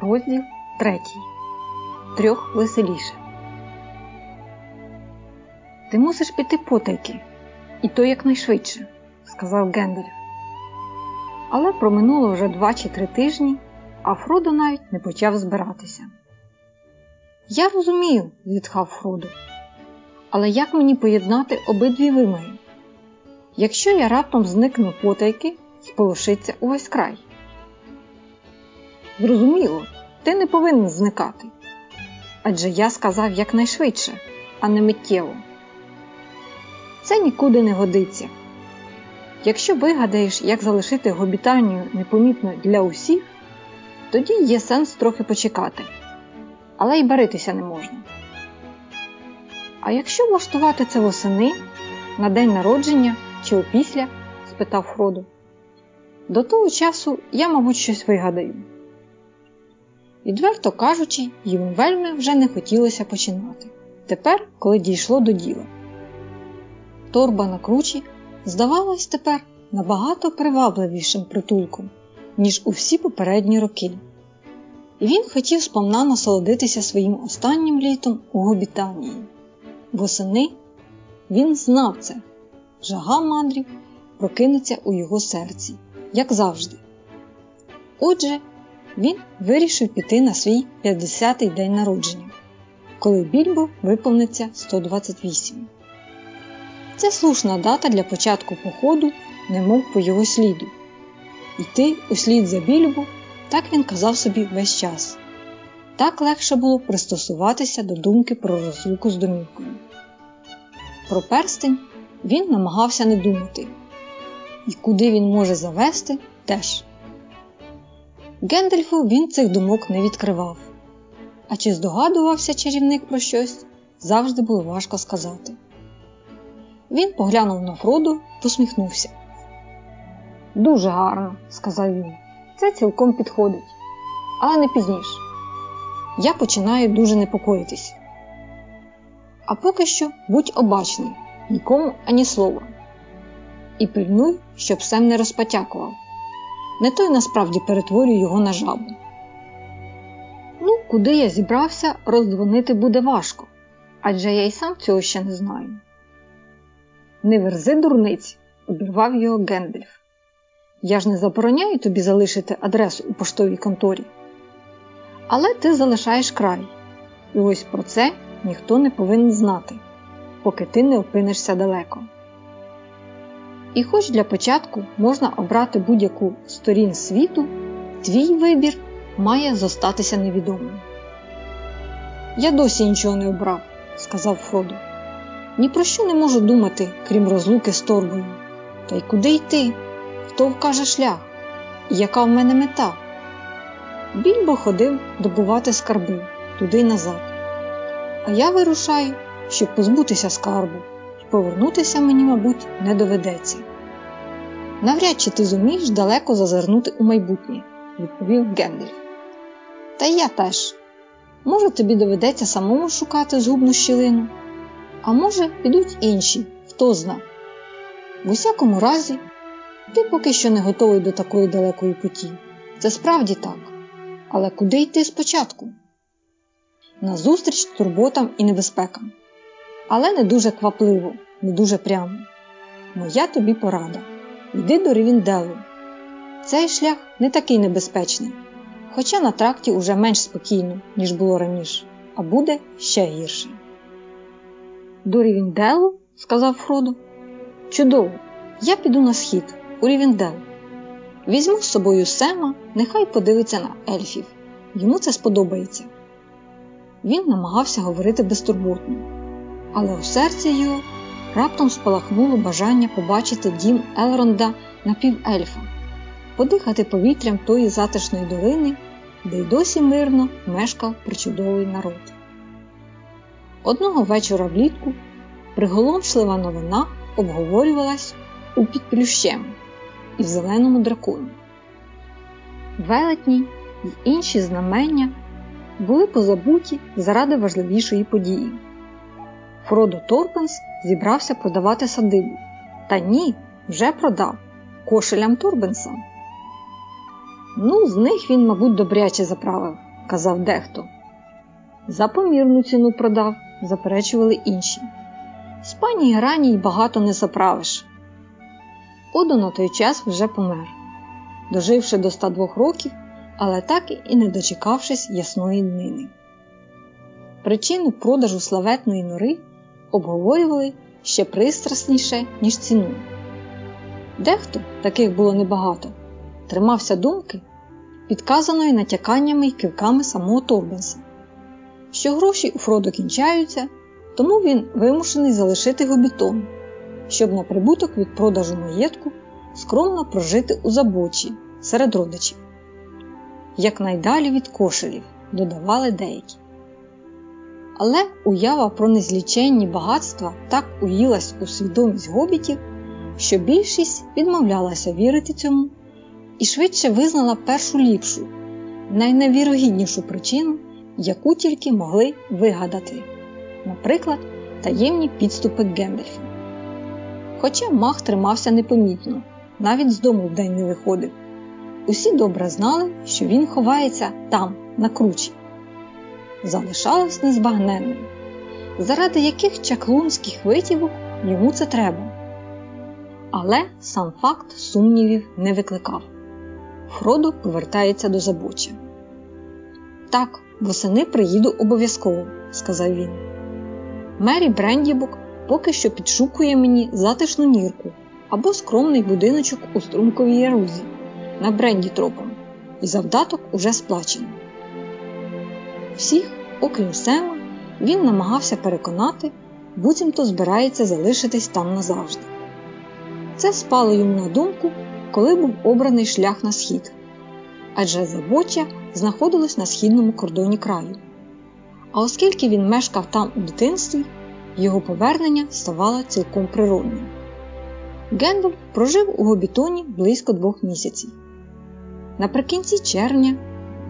Розділ третій. Трьох веселіше. Ти мусиш піти потайки, і то якнайшвидше, сказав Гендальф. Але проминуло вже два чи три тижні, а Фродо навіть не почав збиратися. Я розумію, зітхав Фродо. Але як мені поєднати обидві вимоги? Якщо я раптом зникну потайки, сполошиться увесь край. Зрозуміло, ти не повинен зникати. Адже я сказав якнайшвидше, а не миттєво. Це нікуди не годиться. Якщо вигадаєш, як залишити гобітанію непомітно для усіх, тоді є сенс трохи почекати, але й баритися не можна. А якщо влаштувати це восени, на день народження чи опісля? спитав Фродо. До того часу я, мабуть, щось вигадаю. Відверто кажучи, йому вельми вже не хотілося починати. Тепер, коли дійшло до діла. Торба на кручі здавалась тепер набагато привабливішим притулком, ніж у всі попередні роки. І він хотів сповна насолодитися своїм останнім літом у Гобітанії. Восени він знав це, жага мандрів прокинеться у його серці, як завжди. Отже, він вирішив піти на свій 50-й день народження, коли більбо виповниться 128. Це слушна дата для початку походу, немов по його сліду. Йти услід за більбу, так він казав собі весь час. Так легше було пристосуватися до думки про розлуку з домівкою. Про перстень він намагався не думати, і куди він може завести теж. Гендельфу він цих думок не відкривав. А чи здогадувався чарівник про щось, завжди було важко сказати. Він поглянув на Фроду, посміхнувся. Дуже гарно, сказав він. Це цілком підходить, але не пізніше. Я починаю дуже непокоїтись. А поки що будь обачний, нікому ані слова. І пильнуй, щоб Сем не розпотякував не той насправді перетворює його на жабу. Ну, куди я зібрався, роздзвонити буде важко, адже я й сам цього ще не знаю. Не верзи дурниць, обірвав його Гендельф. Я ж не забороняю тобі залишити адресу у поштовій конторі. Але ти залишаєш край, і ось про це ніхто не повинен знати, поки ти не опинишся далеко. І хоч для початку можна обрати будь-яку сторін світу, твій вибір має зостатися невідомим. Я досі нічого не обрав, сказав Фродо. Ні про що не можу думати, крім розлуки з торбою. Та й куди йти? Хто вкаже шлях? І яка в мене мета? Більбо ходив добувати скарби туди назад. А я вирушаю, щоб позбутися скарбу повернутися мені, мабуть, не доведеться. Навряд чи ти зумієш далеко зазирнути у майбутнє, відповів Гендальф. Та я теж. Може, тобі доведеться самому шукати згубну щілину, а може, підуть інші, хто зна. В усякому разі, ти поки що не готовий до такої далекої путі. Це справді так. Але куди йти спочатку? Назустріч турботам і небезпекам але не дуже квапливо, не дуже прямо. Моя тобі порада. Йди до Рівінделу. Цей шлях не такий небезпечний, хоча на тракті уже менш спокійно, ніж було раніше, а буде ще гірше. До Рівінделу? сказав Фродо. Чудово, я піду на схід, у Рівіндел. Візьму з собою Сема, нехай подивиться на ельфів. Йому це сподобається. Він намагався говорити безтурботно але у серці його раптом спалахнуло бажання побачити дім Елронда напівельфа, подихати повітрям тої затишної долини, де й досі мирно мешкав причудовий народ. Одного вечора влітку приголомшлива новина обговорювалась у підплющем і в зеленому драконі. Велетні й інші знамення були позабуті заради важливішої події. Фродо Торпенс зібрався продавати садибу. Та ні, вже продав кошелям Торбенсам. Ну, з них він, мабуть, добряче заправив, казав дехто. За помірну ціну продав, заперечували інші. З пані Грані й багато не заправиш. Одо на той час вже помер, доживши до 102 років, але так і не дочекавшись ясної днини. Причину продажу славетної нори обговорювали ще пристрасніше, ніж ціну. Дехто, таких було небагато, тримався думки, підказаної натяканнями й кивками самого Торбенса, що гроші у Фродо кінчаються, тому він вимушений залишити гобітон, щоб на прибуток від продажу маєтку скромно прожити у забочі серед родичів. Якнайдалі від кошелів, додавали деякі. Але уява про незліченні багатства так уїлась у свідомість гобітів, що більшість відмовлялася вірити цьому і швидше визнала першу ліпшу, найневірогіднішу причину, яку тільки могли вигадати, наприклад, таємні підступи Гендальфа. Хоча мах тримався непомітно, навіть з дому вдень не виходив. Усі добре знали, що він ховається там, на кручі. Залишалось незбагненним, заради яких чаклунських витівок йому це треба. Але сам факт сумнівів не викликав. Фродо повертається до забуча. Так, восени приїду обов'язково, сказав він. Мері Брендібук поки що підшукує мені затишну нірку або скромний будиночок у струмковій ярузі на бренді тропом, і завдаток уже сплачено. Всіх, окрім Сема, він намагався переконати, буцімто збирається залишитись там назавжди. Це спало йому на думку, коли був обраний шлях на схід, адже забоча знаходилось на східному кордоні краю. А оскільки він мешкав там у дитинстві, його повернення ставало цілком природним. Гендальф прожив у Гобітоні близько двох місяців. Наприкінці червня,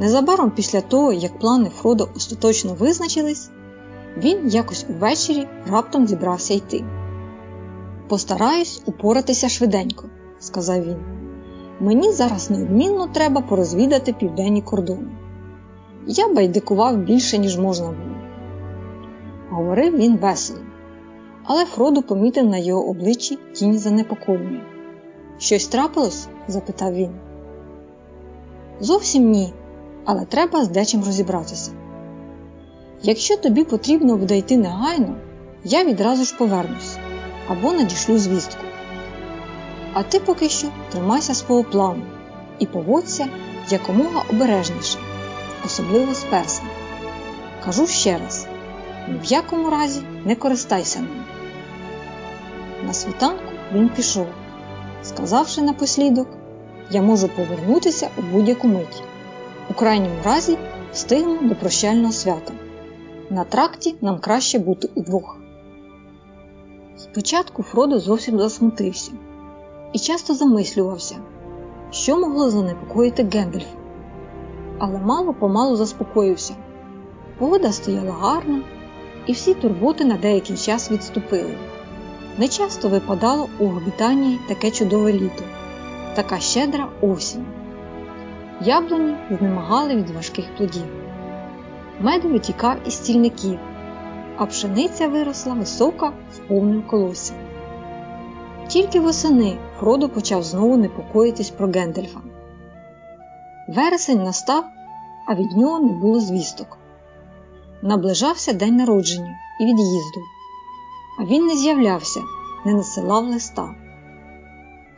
незабаром після того, як плани Фродо остаточно визначились, він якось увечері раптом зібрався йти. Постараюсь упоратися швиденько, сказав він. Мені зараз неодмінно треба порозвідати південні кордони. Я байдикував більше, ніж можна було. Говорив він весело, але Фродо помітив на його обличчі тінь занепокоєння. Щось трапилось? запитав він. Зовсім ні, але треба з дечим розібратися. Якщо тобі потрібно буде йти негайно, я відразу ж повернусь або надішлю звістку. А ти поки що тримайся свого плану і поводься якомога обережніше, особливо з персом. Кажу ще раз: ні в якому разі не користайся ним. На світанку він пішов, сказавши напослідок, я можу повернутися у будь-яку мить. У крайньому разі встигну до прощального свята. На тракті нам краще бути удвох. Спочатку Фродо зовсім засмутився і часто замислювався, що могло занепокоїти Гендальфа. Але мало помалу заспокоївся. Погода стояла гарна, і всі турботи на деякий час відступили. Нечасто випадало у Гобітанії таке чудове літо, така щедра осінь. Яблуні знемагали від важких плодів. Мед витікав із стільників, а пшениця виросла висока з повним колоссям. Тільки восени Фродо почав знову непокоїтись про Гендельфа. Вересень настав, а від нього не було звісток. Наближався день народження і від'їзду, а він не з'являвся, не насилав листа.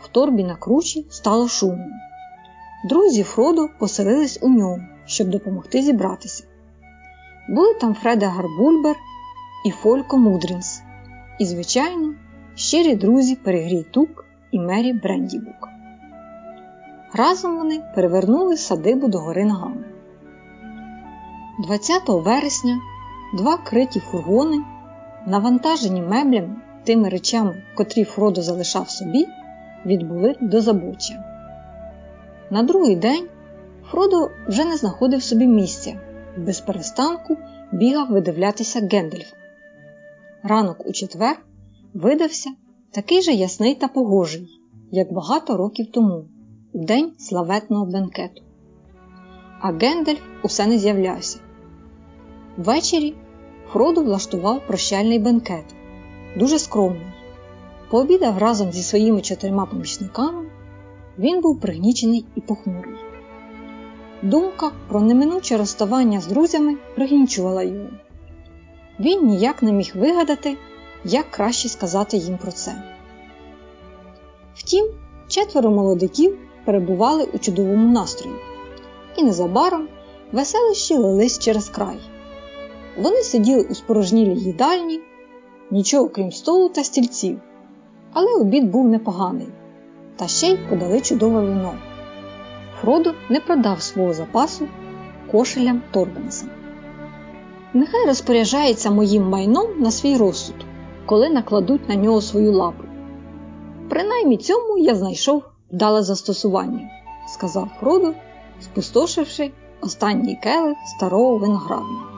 В торбі на кручі стало шумно. Друзі Фродо поселились у ньому, щоб допомогти зібратися. Були там Фреда Гарбульбер і Фолько Мудрінс, і, звичайно, щирі друзі Перегрій Тук і Мері Брендібук. Разом вони перевернули садибу до гори ногами. 20 вересня два криті фургони, навантажені меблями тими речами, котрі Фродо залишав собі, відбули до забуччя. На другий день Фродо вже не знаходив собі місця без перестанку бігав видивлятися Гендельфа. Ранок у четвер видався такий же ясний та погожий, як багато років тому, у день славетного бенкету. а Гендальф усе не з'являвся. Ввечері Фродо влаштував прощальний бенкет, дуже скромний. Пообідав разом зі своїми чотирма помічниками, він був пригнічений і похмурий. Думка про неминуче розставання з друзями пригнічувала його. Він ніяк не міг вигадати, як краще сказати їм про це. Втім, четверо молодиків перебували у чудовому настрої, і незабаром веселищі лились через край. Вони сиділи у спорожнілій їдальні, нічого крім столу та стільців, але обід був непоганий, та ще й подали чудове вино. Фродо не продав свого запасу кошелям Торбенса. Нехай розпоряджається моїм майном на свій розсуд, коли накладуть на нього свою лапу. Принаймні цьому я знайшов вдале застосування, сказав Фродо, спустошивши останній келих старого виноградника.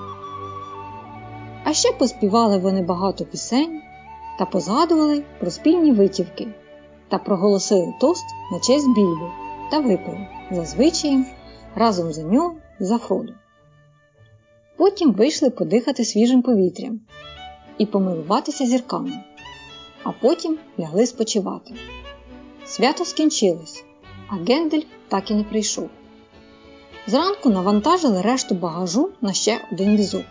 А ще поспівали вони багато пісень та позгадували про спільні витівки та проголосили тост на честь більби та випили за звичаєм разом за нього за Фроду. Потім вийшли подихати свіжим повітрям і помилуватися зірками, а потім лягли спочивати. Свято скінчилось, а Гендель так і не прийшов. Зранку навантажили решту багажу на ще один візок.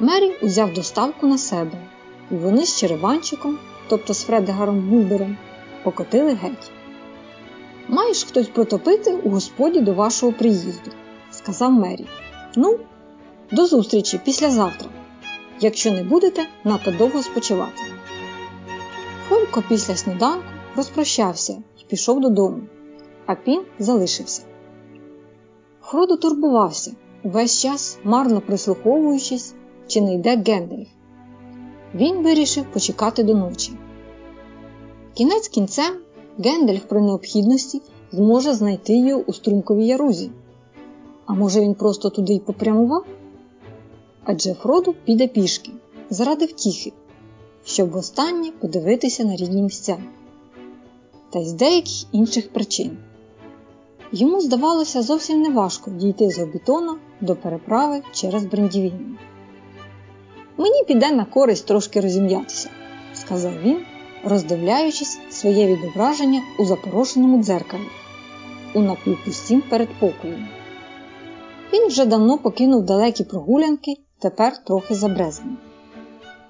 Мері узяв доставку на себе, і вони з череванчиком, тобто з Фредегаром Бульбером, покотили геть. Маєш хтось протопити у господі до вашого приїзду, сказав Мері. Ну, до зустрічі післязавтра, якщо не будете надто довго спочивати. Хомко після сніданку розпрощався і пішов додому, а Пін залишився. Фродо турбувався, увесь час марно прислуховуючись, чи не йде Гендальф. Він вирішив почекати до ночі. Кінець кінцем Гендальф при необхідності зможе знайти його у струмковій ярузі. А може він просто туди й попрямував? Адже Фроду піде пішки заради втіхи, щоб востаннє подивитися на рідні місця, та й з деяких інших причин. Йому здавалося зовсім неважко дійти з Гобітона до переправи через Брендівіння. Мені піде на користь трошки розім'ятися, сказав він, роздивляючись своє відображення у запорошеному дзеркалі, у напівпустім передпокою. Він вже давно покинув далекі прогулянки, тепер трохи забрезний.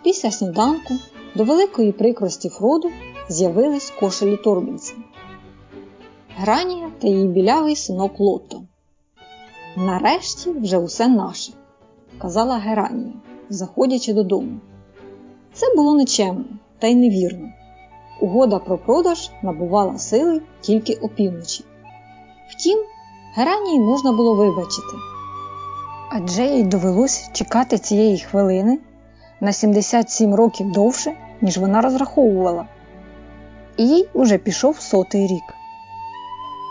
Після сніданку до великої прикрості Фроду з'явились кошелі Торбінса. Гранія та її білявий синок Лотто. Нарешті вже усе наше, казала Геранія, заходячи додому. Це було нечемно та й невірно. Угода про продаж набувала сили тільки опівночі. Втім, Геранії можна було вибачити. Адже їй довелось чекати цієї хвилини на 77 років довше, ніж вона розраховувала, і їй уже пішов сотий рік.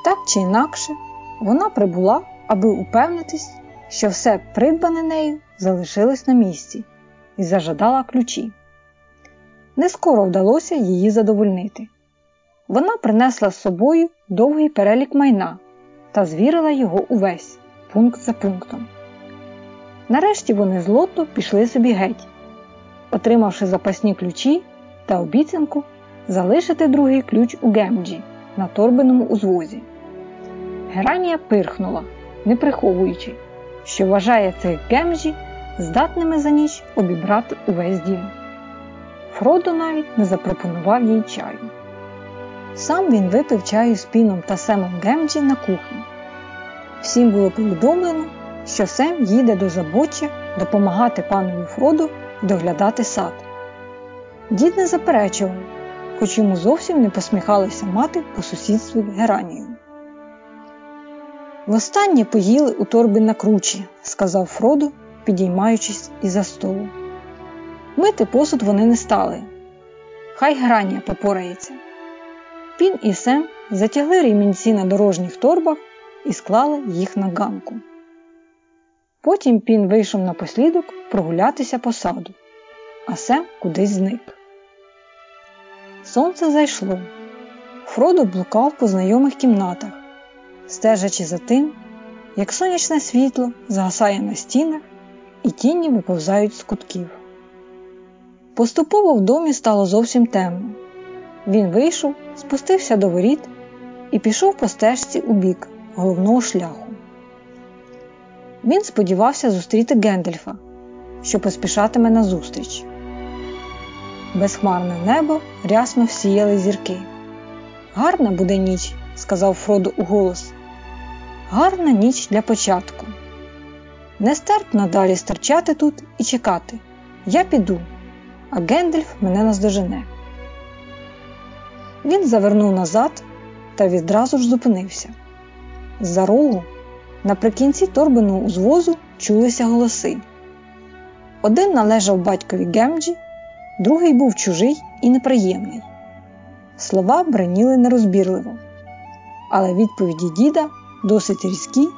Так чи інакше, вона прибула, аби упевнитись, що все придбане нею залишилось на місці, і зажадала ключі. Не скоро вдалося її задовольнити. Вона принесла з собою довгий перелік майна та звірила його увесь, пункт за пунктом. Нарешті вони з лото пішли собі геть, отримавши запасні ключі та обіцянку залишити другий ключ у Гемджі на торбиному узвозі. Геранія пирхнула, не приховуючи, що вважає цих Гемджі здатними за ніч обібрати увесь дім. Фродо навіть не запропонував їй чаю. Сам він випив чаю з піном та семом Гемджі на кухні. Всім було повідомлено, що Сем їде до забоччя допомагати панові Фроду доглядати сад. Дід не заперечував, хоч йому зовсім не посміхалися мати по сусідству Геранію. Востаннє поїли у торбі на кручі, сказав Фроду, підіймаючись із-за столу. Мити посуд вони не стали. Хай Геранія попорається. Пін і Сем затягли ремінці на дорожніх торбах і склали їх на ганку. Потім Пін вийшов напослідок прогулятися по саду, а Сем кудись зник. Сонце зайшло. Фродо блукав по знайомих кімнатах, стежачи за тим, як сонячне світло згасає на стінах і тіні виповзають з кутків. Поступово в домі стало зовсім темно. Він вийшов, спустився до воріт і пішов по стежці у бік головного шляху. Він сподівався зустріти Гендельфа, що поспішатиме назустріч. Безхмарне небо рясно всіяли зірки. Гарна буде ніч, сказав Фродо уголос. Гарна ніч для початку. Нестерпно далі стерчати тут і чекати. Я піду, а Гендельф мене наздожене. Він завернув назад та відразу ж зупинився. З-за рогу наприкінці торбиного узвозу чулися голоси. Один належав батькові Гемджі, другий був чужий і неприємний. Слова браніли нерозбірливо, але відповіді діда досить різкі,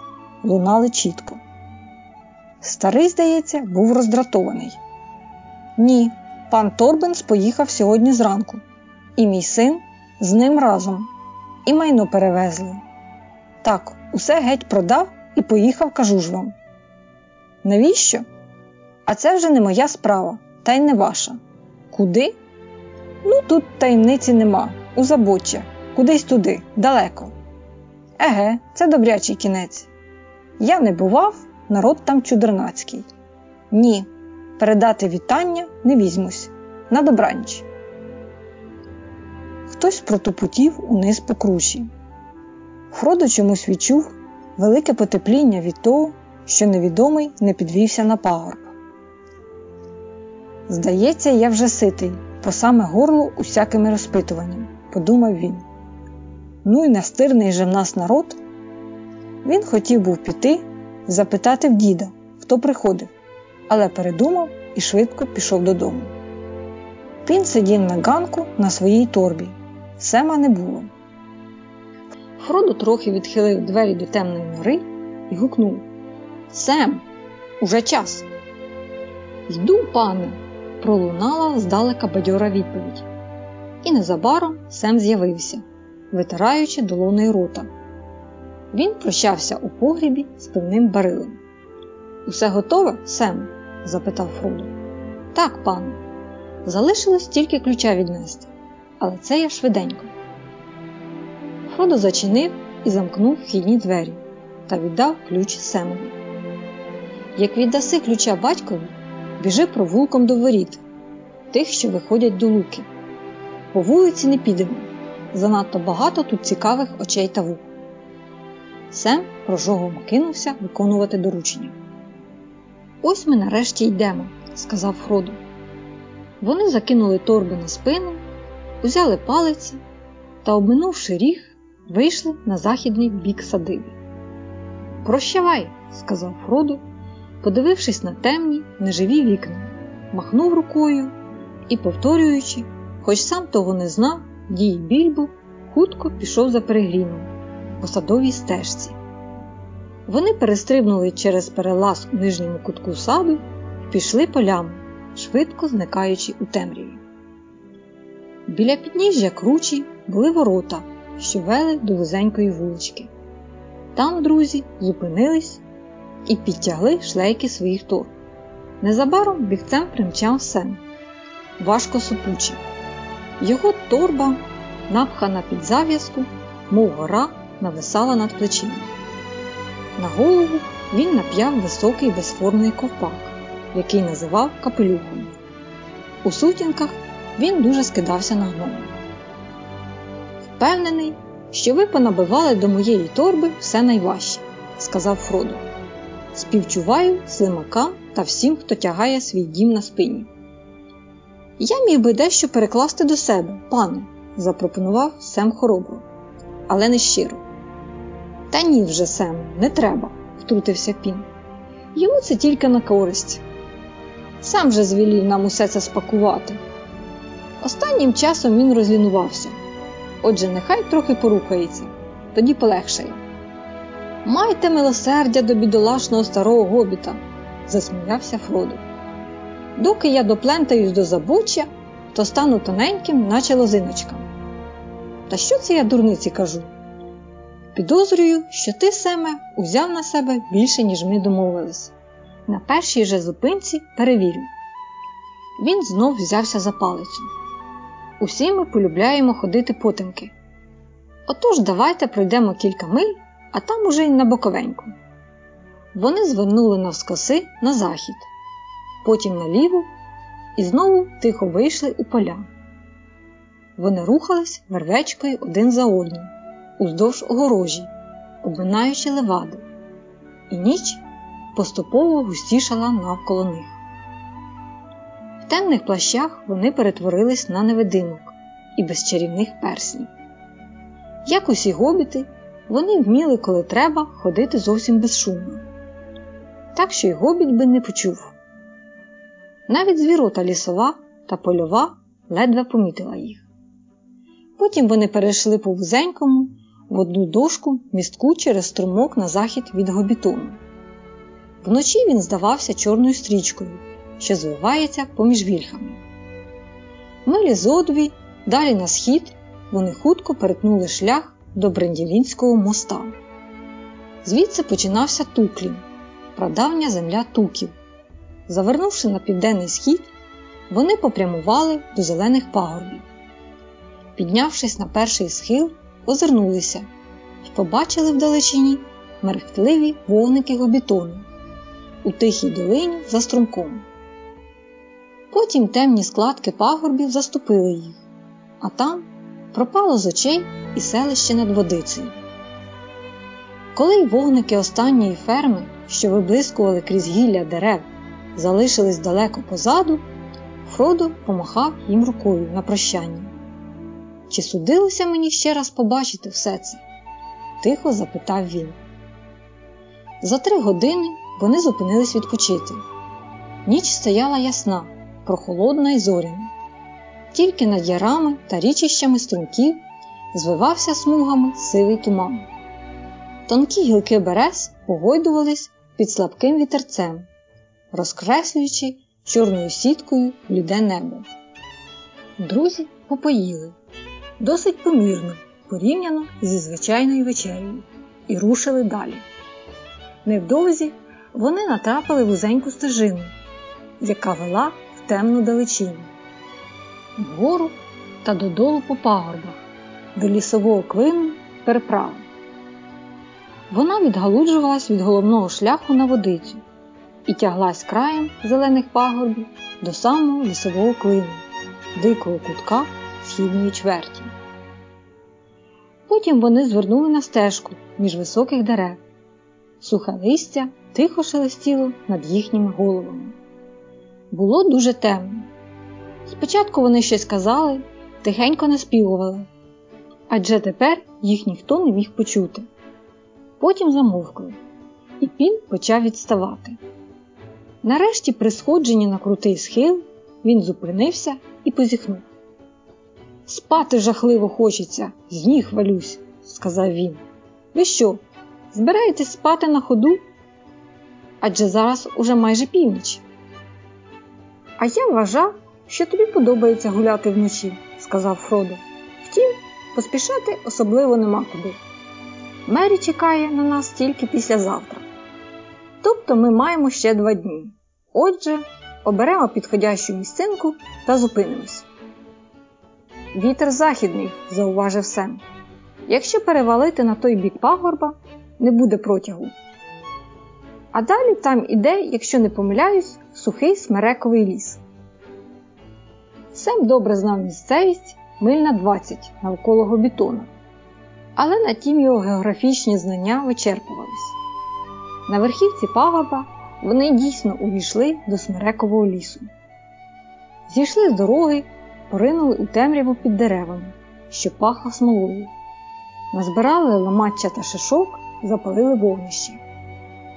лунали чітко. Старий, здається, був роздратований. Ні, пан Торбенс поїхав сьогодні зранку, і мій син з ним разом, і майно перевезли. Так, усе геть продав і поїхав, кажу ж вам. Навіщо? А це вже не моя справа, та й не ваша. Куди? Ну, тут таємниці нема, у забоччя, кудись туди, далеко. Еге, це добрячий кінець. Я не бував, народ там чудернацький. Ні, передати вітання не візьмусь. На добраніч. Хтось протопутів униз по круші. Фродо чомусь відчув велике потепління від того, що невідомий не підвівся на пагорб. Здається, я вже ситий, по саме горло усякими розпитуваннями, подумав він. Ну і настирний же в нас народ. Він хотів був піти запитати в діда, хто приходив, але передумав і швидко пішов додому. Він сидів на ганку на своїй торбі. Сема не було. Фродо трохи відхилив двері до темної нори і гукнув Сем, уже час. Йду, пане, пролунала здалека бадьора відповідь. І незабаром Сем з'явився, витираючи долоною рота. Він прощався у погрібі з певним барилом. Усе готове, Сем? запитав Фродо. Так, пане. Залишилось тільки ключа віднести, але це я швиденько. Фродо зачинив і замкнув вхідні двері та віддав ключ Семові. Як віддаси ключа батькові, біжи провулком до воріт, тих, що виходять до луки. По вулиці не підемо. Занадто багато тут цікавих очей та вух. Сем прожогом кинувся виконувати доручення. Ось ми нарешті йдемо, сказав Фродо. Вони закинули торби на спину, узяли палиці та, обминувши ріг, вийшли на західний бік садиби. Прощавай, сказав Фродо, подивившись на темні, неживі вікна, махнув рукою і, повторюючи, хоч сам того не знав, дій більбу, хутко пішов за перегріном по садовій стежці. Вони перестрибнули через перелаз у нижньому кутку саду і пішли полями, швидко зникаючи у темряві. Біля підніжжя кручі були ворота, що вели до вузенької вулички. Там друзі зупинились і підтягли шлейки своїх торб. Незабаром бігцем примчав Сем, важко супучий. Його торба, напхана під зав'язку, мов гора, нависала над плечима. На голову він нап'яв високий безформний ковпак, який називав капелюхом. У сутінках він дуже скидався на гнома. Впевнений, що ви понабивали до моєї торби все найважче, сказав Фродо. Співчуваю слимакам та всім, хто тягає свій дім на спині. Я міг би дещо перекласти до себе, пане, запропонував Сем хоробро, але не щиро. Та ні вже, Сем, не треба, втрутився Пін. Йому це тільки на користь. Сам же звелів нам усе це спакувати. Останнім часом він розлінувався. Отже, нехай трохи порухається, тоді полегшає. Майте милосердя до бідолашного старого гобіта, засміявся Фродо. Доки я доплентаюсь до забуччя, то стану тоненьким, наче лозиночка. Та що це я дурниці кажу? Підозрюю, що ти, Семе, узяв на себе більше, ніж ми домовились. На першій же зупинці перевірю. Він знов взявся за палицю. Усі ми полюбляємо ходити потемки. Отож, давайте пройдемо кілька миль, а там уже й на боковеньку. Вони звернули навскоси на захід, потім наліво і знову тихо вийшли у поля. Вони рухались вервечкою один за одним, уздовж огорожі, обминаючи левади, і ніч поступово густішала навколо них. В темних плащах вони перетворились на невидимок і безчарівних перснів. Як усі гобіти, вони вміли, коли треба, ходити зовсім безшумно, так що й гобіт би не почув. Навіть звірота лісова та польова ледве помітила їх. Потім вони перейшли по вузенькому в одну дошку містку через струмок на захід від гобітону. Вночі він здавався чорною стрічкою, що звивається поміж вільхами. Милі зодві, далі на схід, вони хутко перетнули шлях до Бренділінського моста. Звідси починався Туклін, прадавня земля туків. Завернувши на південний схід, вони попрямували до зелених пагорбів. Піднявшись на перший схил, озирнулися і побачили вдалечині мерехтливі вогники гобітону у тихій долині за струмком. Потім темні складки пагорбів заступили їх, а там пропало з очей і селище над водицею. Коли й вогники останньої ферми, що виблискували крізь гілля дерев, залишились далеко позаду, Фродо помахав їм рукою на прощання. Чи судилося мені ще раз побачити все це? тихо запитав він. За три години вони зупинились відпочити. Ніч стояла ясна, прохолодна й зоряна. Тільки над ярами та річищами струнків звивався смугами сивий туман. Тонкі гілки берез погойдувались під слабким вітерцем, розкреслюючи чорною сіткою бліде небо. Друзі попоїли досить помірно порівняно зі звичайною вечерею, і рушили далі. Невдовзі вони натрапили вузеньку стежину, яка вела в темну далечінь, вгору та додолу по пагорбах, до лісового клину переправи. Вона відгалуджувалась від головного шляху на водицю і тяглась краєм зелених пагорбів до самого лісового клину, дикого кутка східної чверті. Потім вони звернули на стежку між високих дерев. Сухе листя тихо шелестіло над їхніми головами. Було дуже темно. Спочатку вони щось казали, тихенько наспівували, адже тепер їх ніхто не міг почути. Потім замовкли, і пін почав відставати. Нарешті, при сходженні на крутий схил, він зупинився і позіхнув. Спати жахливо хочеться, з ніг валюсь, сказав він. Ви що, збираєтесь спати на ходу? Адже зараз уже майже північ. А я вважав, що тобі подобається гуляти вночі, сказав Фродо. Втім, поспішати особливо нема куди. Мері чекає на нас тільки післязавтра. Тобто ми маємо ще два дні. Отже, оберемо підходящу місцинку та зупинимось. Вітер західний, зауважив Сем. Якщо перевалити на той бік пагорба, не буде протягу. А далі там іде, якщо не помиляюсь, сухий смерековий ліс. Сем добре знав місцевість миль на 20 навколо гобітона, але на тім його географічні знання вичерпувались. На верхівці пагорба вони дійсно увійшли до смерекового лісу. Зійшли з дороги поринули у темряву під деревами, що пахло смолою. Назбирали ламаччя та шишок, запалили вогнище.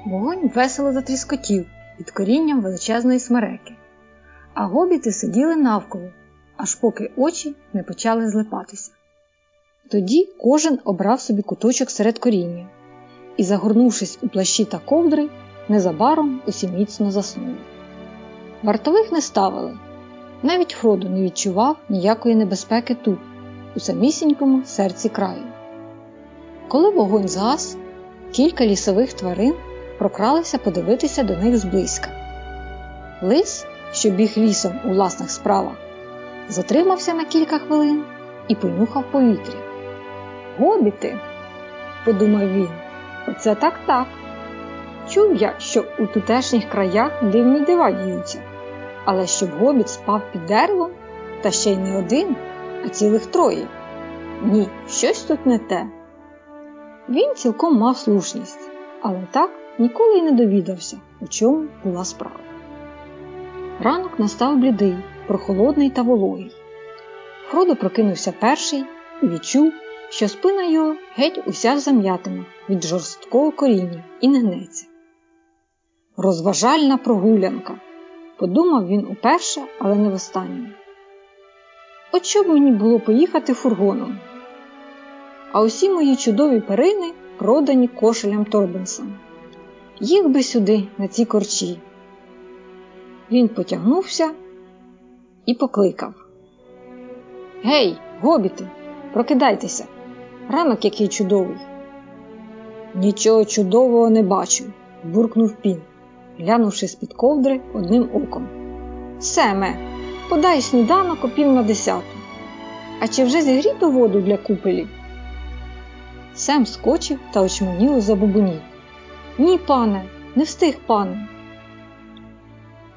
Вогонь весело затріскотів під корінням величезної смереки, а гобіти сиділи навколо, аж поки очі не почали злипатися. Тоді кожен обрав собі куточок серед коріння і, загорнувшись у плащі та ковдри, незабаром усі міцно заснули. Вартових не ставили. Навіть Фродо не відчував ніякої небезпеки тут, у самісінькому серці краю. Коли вогонь згас, кілька лісових тварин прокралися подивитися до них зблизька. Лис, що біг лісом у власних справах, затримався на кілька хвилин і понюхав повітря. Гобіти, подумав він, оце так так. Чув я, що у тутешніх краях дивні дива діються, але щоб гобіт спав під деревом, та ще й не один, а цілих троє. Ні, щось тут не те. Він цілком мав слушність, але так ніколи й не довідався, у чому була справа. Ранок настав блідий, прохолодний та вологий. Фродо прокинувся перший і відчув, що спина його геть уся в від жорсткого коріння і не гнеться. Розважальна прогулянка, подумав він уперше, але не востаннє. От що б мені було поїхати фургоном? А усі мої чудові перини продані кошелям Торбенсом. Їх би сюди, на ці корчі. Він потягнувся і покликав Гей, гобіти, прокидайтеся! Ранок який чудовий. Нічого чудового не бачу, буркнув пін, глянувши з-під ковдри одним оком. Семе, подай сніданок о пів на десяту. А чи вже зігріто воду для купелів? Сем скочив та очманіло забубунів. Ні, пане, не встиг пане.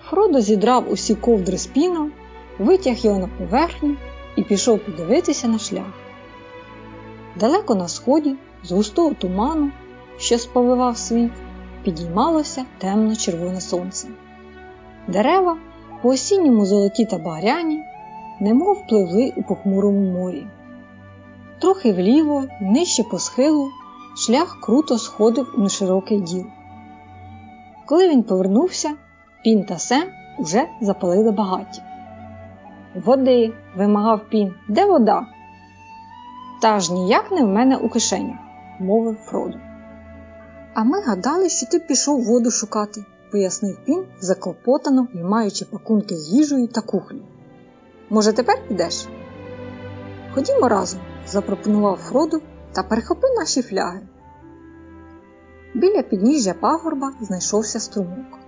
Фродо зідрав усі ковдри з піном, витяг його на поверхню і пішов подивитися на шлях. Далеко на сході, з густого туману, що сповивав світ, підіймалося темно-червоне сонце. Дерева по осінньому золоті та багряні, немов пливли у похмурому морі. Трохи вліво, нижче по схилу, шлях круто сходив у неширокий діл. Коли він повернувся, Пін та Сем уже запалили багаття. Води, вимагав Пін, де вода? Та ж ніяк не в мене у кишенях, мовив Фродо. А ми гадали, що ти пішов воду шукати, пояснив Пін, заклопотано виймаючи пакунки з їжею та кухлю. Може, тепер підеш? Ходімо разом, запропонував Фроду та перехопи наші фляги. Біля підніжжя пагорба знайшовся струмок.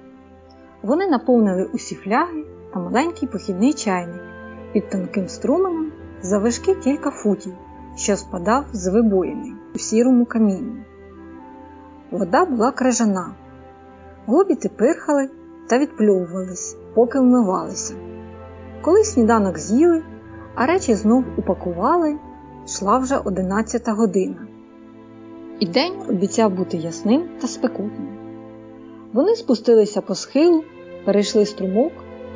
Вони наповнили усі фляги та маленький похідний чайник під тонким струменем завишки кілька футів, що спадав з вибоїни у сірому камінні. Вода була крижана. Гобіти пирхали та відпльовувались, поки вмивалися. Коли сніданок з'їли, а речі знов упакували, йшла вже одинадцята година. І день обіцяв бути ясним та спекотним. Вони спустилися по схилу, перейшли струмок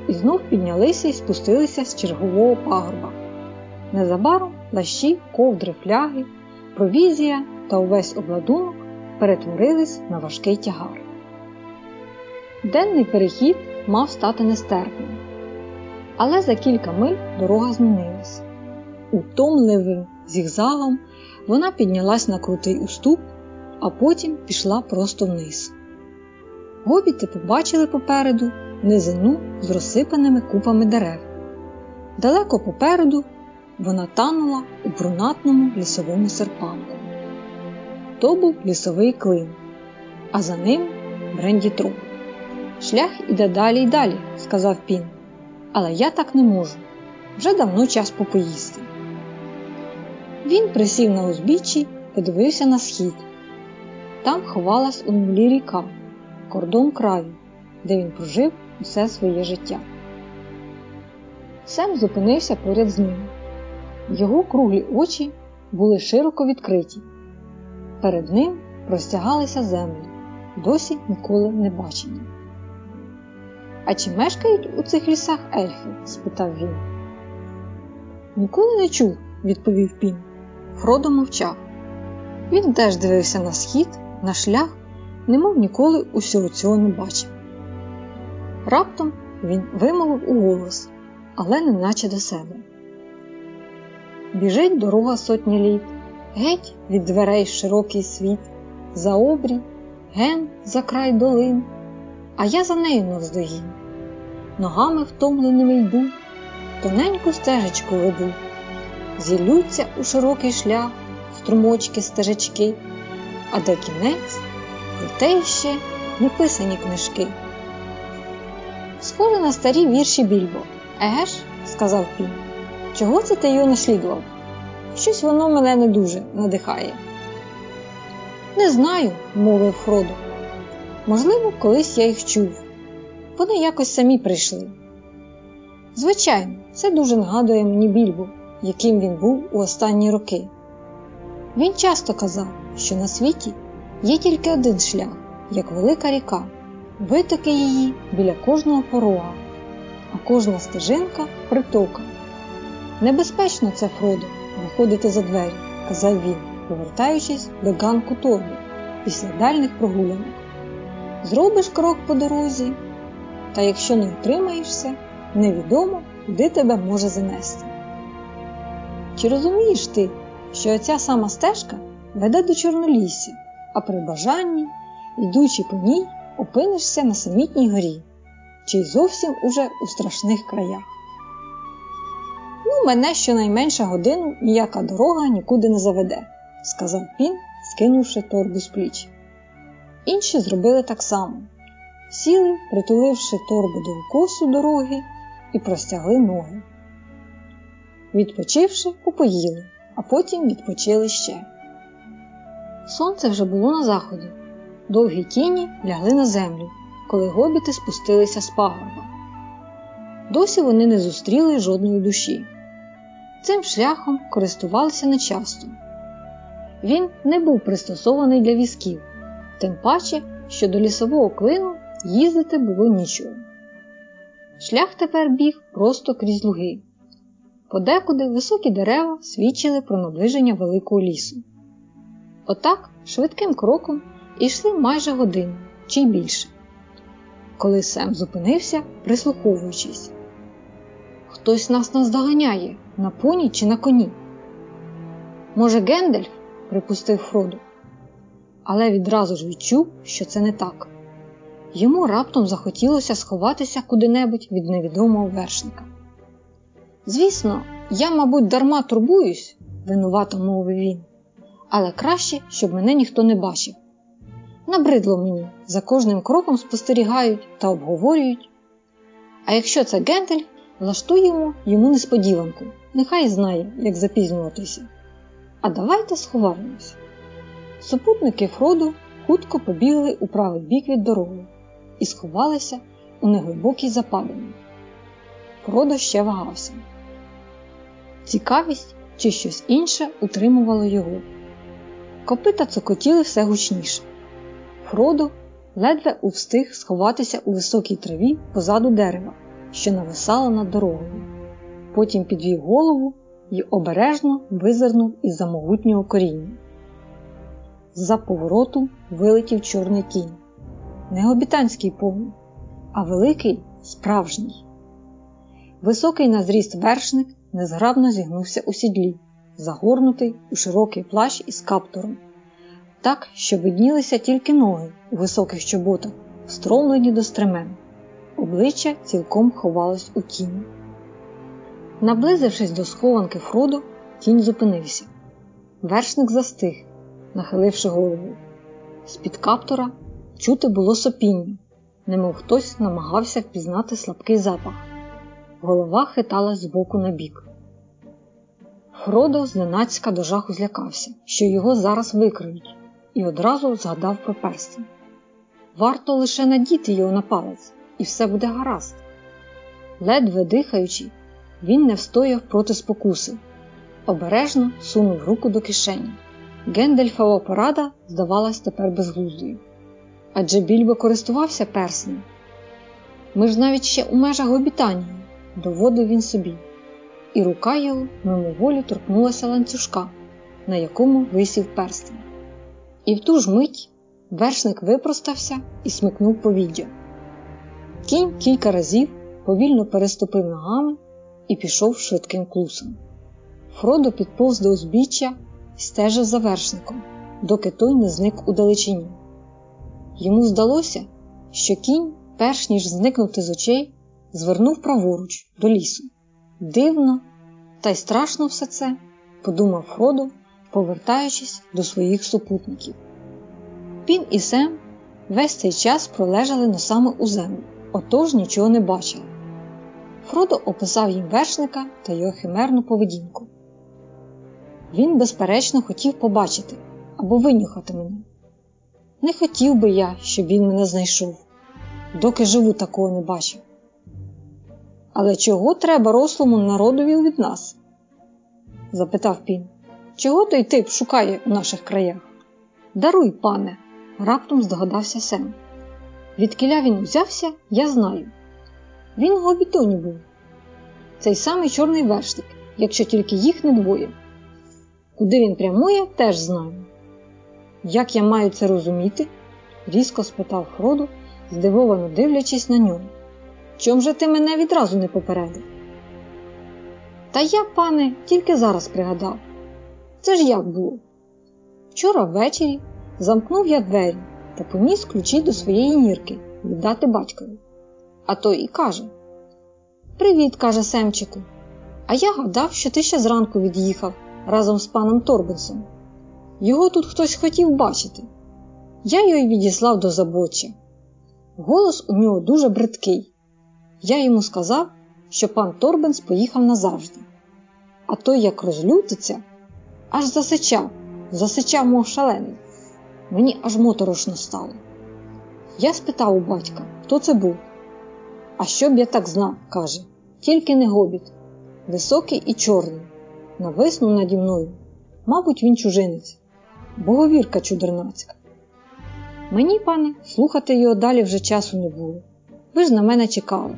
і знов піднялися і спустилися з чергового пагорба. Незабаром плащі, ковдри, фляги, провізія та увесь обладунок перетворились на важкий тягар. Денний перехід мав стати нестерпним, але за кілька миль дорога змінилась. Утомливим зігзагом вона піднялась на крутий уступ, а потім пішла просто вниз. Гобіти побачили попереду низину з розсипаними купами дерев. Далеко попереду вона танула у брунатному лісовому серпанку. То був лісовий клин, а за ним брендітруп. Шлях іде далі й далі, сказав Пін. Але я так не можу. Вже давно час попоїсти. Він присів на узбіччі, подивився на схід. Там ховалась у нулі ріка, кордон краю, де він прожив усе своє життя. Сем зупинився поряд з ним. Його круглі очі були широко відкриті. Перед ним простягалися землі, досі ніколи не бачені. А чи мешкають у цих лісах ельфи? спитав він. Ніколи не чув, відповів Пін. Фродо мовчав. Він теж дивився на схід, на шлях, немов ніколи усього цього не бачив. Раптом він вимовив у голос, але не наче до себе. Біжить дорога сотні літ, геть від дверей широкий світ, за обрій, ген за край долин, а я за нею навздогін. Ногами втомленими йду, тоненьку стежечку веду, зілються у широкий шлях струмочки, стежечки, а де кінець, проте ще неписані книжки. Схоже на старі вірші більбо. Еге ж, сказав Пін, чого це ти його наслідував? Щось воно мене не дуже надихає. Не знаю, мовив Фродо. Можливо, колись я їх чув. Вони якось самі прийшли. Звичайно, це дуже нагадує мені більбу, яким він був у останні роки. Він часто казав, що на світі є тільки один шлях, як велика ріка, витоки її біля кожного порога, а кожна стежинка притока. Небезпечно це, Фродо, виходити за двері, казав він, повертаючись до ганку торбу після дальних прогулянок. Зробиш крок по дорозі, та якщо не утримаєшся, невідомо, куди тебе може занести. Чи розумієш ти, що оця сама стежка веде до Чорнолісся, а при бажанні, йдучи по ній, опинишся на самітній горі, чи й зовсім уже у страшних краях? Мене щонайменше годину ніяка дорога нікуди не заведе, сказав Пін, скинувши торбу з пліч. Інші зробили так само. Сіли, притуливши торбу до укосу дороги і простягли ноги. Відпочивши, попоїли, а потім відпочили ще. Сонце вже було на заході. Довгі тіні лягли на землю, коли гобіти спустилися з пагорба. Досі вони не зустріли жодної душі. Цим шляхом користувалися нечасто. Він не був пристосований для візків, тим паче, що до лісового клину їздити було нічого. Шлях тепер біг просто крізь луги. Подекуди високі дерева свідчили про наближення великого лісу. Отак, швидким кроком йшли майже годину чи більше. Коли Сем зупинився, прислуховуючись. Хтось нас наздоганяє на поні чи на коні. Може, Гендельф, припустив Фроду, але відразу ж відчув, що це не так. Йому раптом захотілося сховатися куди-небудь від невідомого вершника. Звісно, я, мабуть, дарма турбуюсь, винувато мовив він, але краще, щоб мене ніхто не бачив. Набридло мені, за кожним кроком спостерігають та обговорюють. А якщо це Гентель, влаштуємо йому несподіванку, нехай знає, як запізнюватися. А давайте сховаємось. Супутники Фроду хутко побігли у правий бік від дороги і сховалися у неглибокій западині. Фродо ще вагався. Цікавість чи щось інше утримувало його. Копита цокотіли все гучніше. Фродо ледве устиг сховатися у високій траві позаду дерева, що нависало над дорогою. Потім підвів голову і обережно визирнув із за могутнього коріння. З-за повороту вилетів чорний кінь. Не обітанський повний, а великий справжній. Високий на зріст вершник незграбно зігнувся у сідлі, загорнутий у широкий плащ із каптуром, так, що виднілися тільки ноги у високих чоботах, стромлені до стремен. Обличчя цілком ховалось у тіні. Наблизившись до схованки Фроду, кінь зупинився. Вершник застиг, нахиливши голову. З-під каптура чути було сопіння, немов хтось намагався впізнати слабкий запах. Голова хиталась з боку на бік. Фродо зненацька до жаху злякався, що його зараз викриють, і одразу згадав про перстень. Варто лише надіти його на палець, і все буде гаразд. Ледве дихаючи, він не встояв проти спокуси, обережно сунув руку до кишені. Гендельфова порада здавалась тепер безглуздою. Адже більбо користувався перснем. Ми ж навіть ще у межах обітанії, доводив він собі, і рука його мимоволі торкнулася ланцюжка, на якому висів перстень. І в ту ж мить вершник випростався і смикнув повіддя. Кінь кілька разів повільно переступив ногами і пішов швидким клусом. Фродо підповз до узбіччя і стежив за вершником, доки той не зник у далечині. Йому здалося, що кінь, перш ніж зникнути з очей, звернув праворуч до лісу. Дивно, та й страшно все це, подумав Фродо, повертаючись до своїх супутників. Пін і Сем весь цей час пролежали носами у землю, отож нічого не бачили. Фродо описав їм вершника та його химерну поведінку. Він, безперечно, хотів побачити або винюхати мене. Не хотів би я, щоб він мене знайшов, доки живу такого не бачив. Але чого треба рослому народові від нас? запитав пін. Чого той тип шукає у наших краях? Даруй, пане, раптом здогадався Сем. Відкіля він узявся, я знаю. Він в гобітоні був. Цей самий чорний вершник, якщо тільки їх не двоє. Куди він прямує, теж знаю. Як я маю це розуміти? різко спитав Фроду, здивовано дивлячись на нього. Чом же ти мене відразу не попередив? Та я, пане, тільки зараз пригадав. Це ж як було? Вчора ввечері замкнув я двері та поніс ключі до своєї нірки віддати батькові. А той і каже: Привіт, каже Семчику. А я гадав, що ти ще зранку від'їхав разом з паном Торбенсом. Його тут хтось хотів бачити. Я його відіслав до забоччя. Голос у нього дуже бридкий. Я йому сказав, що пан Торбенс поїхав назавжди. А той, як розлютиться, аж засичав, засичав, мов шалений. Мені аж моторошно стало. Я спитав у батька, хто це був. А що б я так знав, каже, тільки не гобіт, високий і чорний, нависнув наді мною. Мабуть, він чужинець, боговірка чудернацька. Мені, пане, слухати його далі вже часу не було. Ви ж на мене чекали.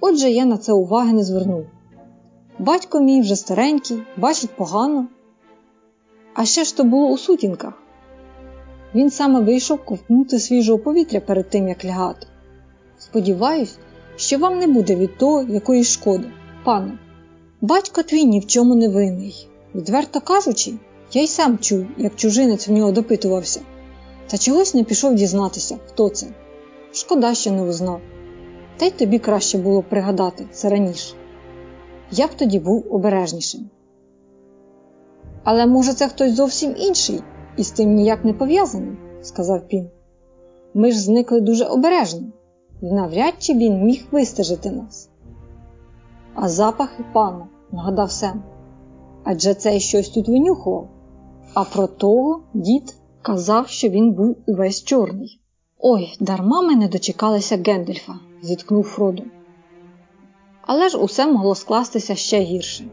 Отже, я на це уваги не звернув. Батько мій вже старенький, бачить погано. А ще ж то було у сутінках. Він саме вийшов ковтнути свіжого повітря перед тим, як лягати. Сподіваюсь, що вам не буде від того якоїсь шкоди, пане. Батько твій ні в чому не винний. Відверто кажучи, я й сам чув, як чужинець в нього допитувався, та чогось не пішов дізнатися, хто це. Шкода, що не узнав. Та й тобі краще було пригадати це раніше. Я б тоді був обережнішим. Але може, це хтось зовсім інший і з тим ніяк не пов'язаний, сказав Пін. Ми ж зникли дуже обережно, і навряд чи він міг вистежити нас. А запахи пана, нагадав Сем. Адже цей щось тут винюхував. А про того дід казав, що він був увесь чорний. Ой, дарма ми не дочекалися Гендельфа, зіткнув Фродо. Але ж усе могло скластися ще гірше.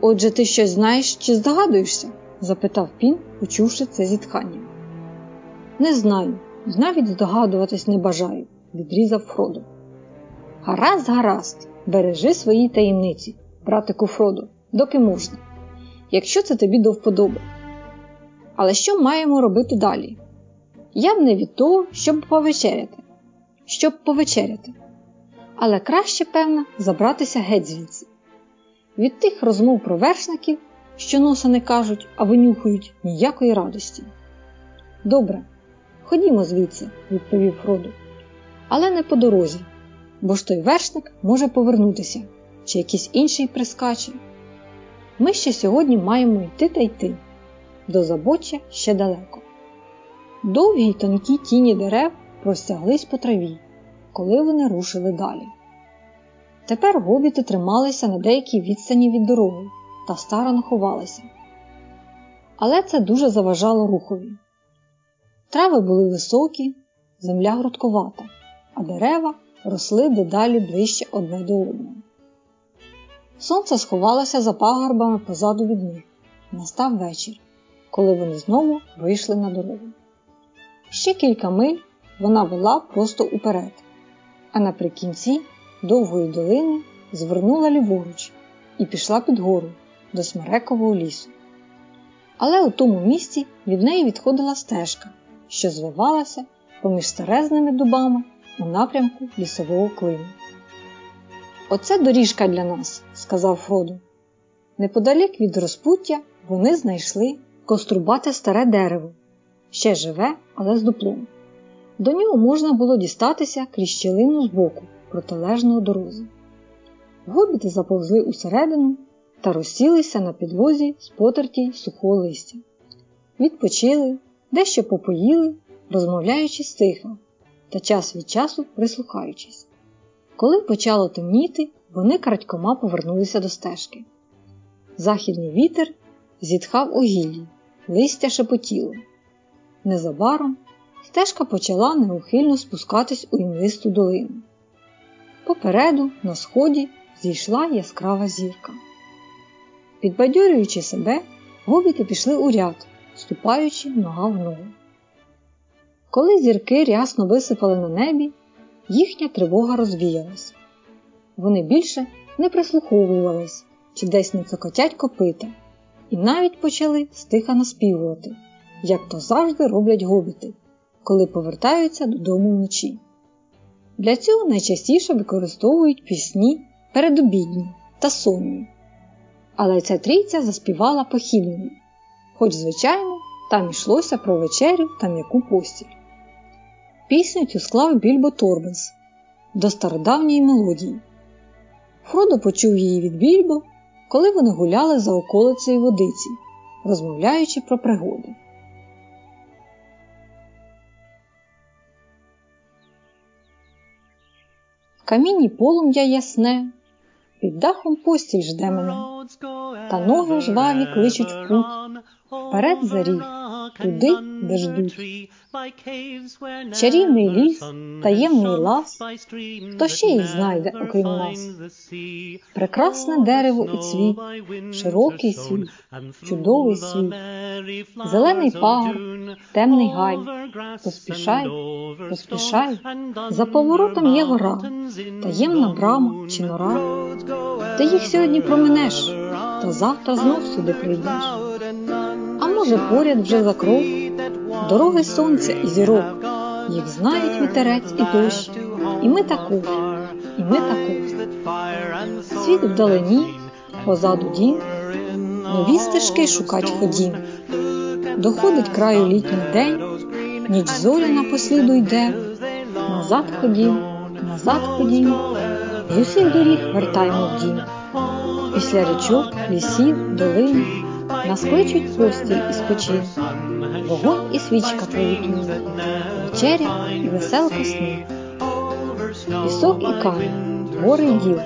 Отже, ти щось знаєш чи здогадуєшся? Запитав Пін, почувши це зітхання. Не знаю, навіть здогадуватись не бажаю, відрізав Фродо. Гаразд, гаразд, бережи свої таємниці, братику Фродо, доки можна, якщо це тобі до вподоби. Але що маємо робити далі? Я б не від того, щоб повечеряти, щоб повечеряти. Але краще, певно, забратися геть звідси. Від тих розмов про вершників, що носа не кажуть, а винюхують ніякої радості. Добре, ходімо звідси, відповів Фроду, але не по дорозі, бо ж той вершник може повернутися чи якийсь інший прискаче. Ми ще сьогодні маємо йти та йти. До забоччя ще далеко. Довгі й тонкі тіні дерев простяглись по траві, коли вони рушили далі. Тепер гобіти трималися на деякій відстані від дороги та старано ховалися. Але це дуже заважало рухові. Трави були високі, земля грудковата, а дерева росли дедалі ближче одне до одного. Сонце сховалося за пагорбами позаду від них. Настав вечір, коли вони знову вийшли на дорогу. Ще кілька миль вона вела просто уперед, а наприкінці довгої долини звернула ліворуч і пішла під гору до Смерекового лісу. Але у тому місці від неї відходила стежка, що звивалася поміж старезними дубами у напрямку лісового клину. Оце доріжка для нас, сказав Фродо. Неподалік від розпуття вони знайшли кострубате старе дерево, ще живе, але з дуплом. До нього можна було дістатися крізь щілину з боку, протилежного дорозі. Гобіти заповзли усередину та розсілися на підлозі з потерті сухого листя. Відпочили, дещо попоїли, розмовляючи стиха та час від часу прислухаючись. Коли почало темніти, вони крадькома повернулися до стежки. Західний вітер зітхав у гіллі, листя шепотіло. Незабаром стежка почала неухильно спускатись у імлисту долину. Попереду, на сході, зійшла яскрава зірка. Підбадьорюючи себе, гобіти пішли у ряд, ступаючи нога в ногу. Коли зірки рясно висипали на небі, їхня тривога розвіялась. Вони більше не прислуховувались, чи десь не цокотять копита, і навіть почали стиха наспівувати, як то завжди роблять гобіти, коли повертаються додому вночі. Для цього найчастіше використовують пісні передобідні та сонні. Але ця трійця заспівала похідними, хоч, звичайно, там йшлося про вечерю та м'яку постіль. Пісню цю склав Більбо Торбенс до стародавньої мелодії. Фродо почув її від Більбо, коли вони гуляли за околицею водиці, розмовляючи про пригоди. Камінні полум'я ясне, під дахом постіль жде мене, та ноги жваві кличуть в путь, вперед за ріг, туди, де ждуть. Чарівний ліс, таємний лас, хто ще їх знайде, окрім нас? Прекрасне дерево і цвіт, широкий світ, чудовий світ, зелений пагор, темний гай, поспішай, поспішай, за поворотом є гора, таємна брама чи нора. Ти їх сьогодні проминеш, та завтра знов сюди прийдеш. Може, поряд вже за крок, дороги сонця і зірок, їх знають вітерець і дощ, і ми також, і ми також. Світ вдалині, позаду дім, нові стежки шукать ходім. Доходить краю літній день, ніч зоряна посліду йде, назад ходім, назад ходім, з усіх доріг вертаємо в дім. Після річок, лісів, долин нас кличуть постіль і спочин, вогонь і свічка твої вечеря і веселка сни. Пісок і камінь, гори й діл,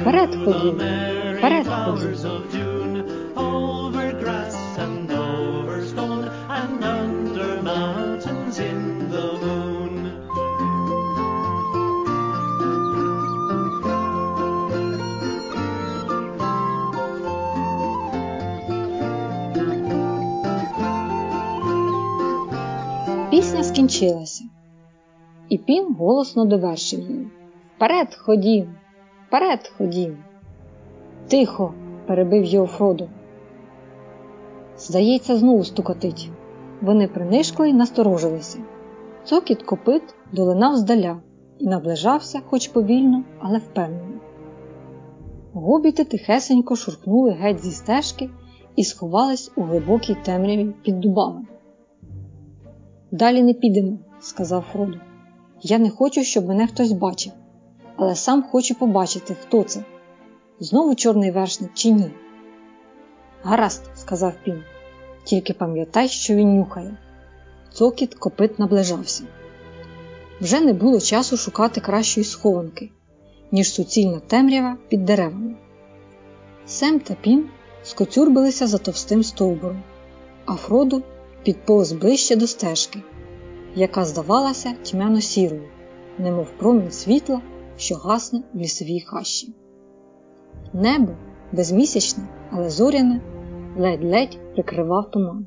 вперед ходім, вперед ходім. Пісня скінчилася, і Пін голосно довершив її. Вперед ходім, вперед ходім. Тихо, перебив його Фродо. Здається, знову стукотить. Вони принишкли й насторожилися. Цокіт копит долинав здаля і наближався, хоч повільно, але впевнено. Гобіти тихесенько шурхнули геть зі стежки і сховались у глибокій темряві під дубами. Далі не підемо, сказав Фродо. Я не хочу, щоб мене хтось бачив, але сам хочу побачити, хто це. Знову чорний вершник чи ні? Гаразд, сказав Пін, тільки пам'ятай, що він нюхає. Цокіт копит наближався. Вже не було часу шукати кращої схованки, ніж суцільна темрява під деревами. Сем та Пін скоцюрбилися за товстим стовбуром, а Фродо підповз ближче до стежки, яка здавалася тьмяно сірою, немов промінь світла, що гасне в лісовій хащі. Небо безмісячне, але зоряне, ледь-ледь прикривав туман.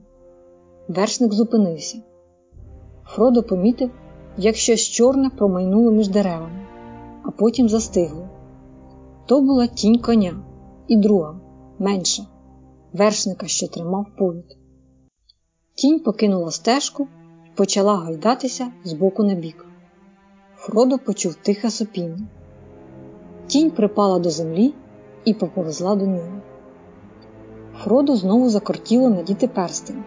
Вершник зупинився. Фродо помітив, як щось чорне промайнуло між деревами, а потім застигло. То була тінь коня і друга, менша, вершника, що тримав повід. Тінь покинула стежку почала гайдатися з боку на бік. Фродо почув тихе сопіння. Тінь припала до землі і поповзла до нього. Фродо знову закортіло надіти перстень,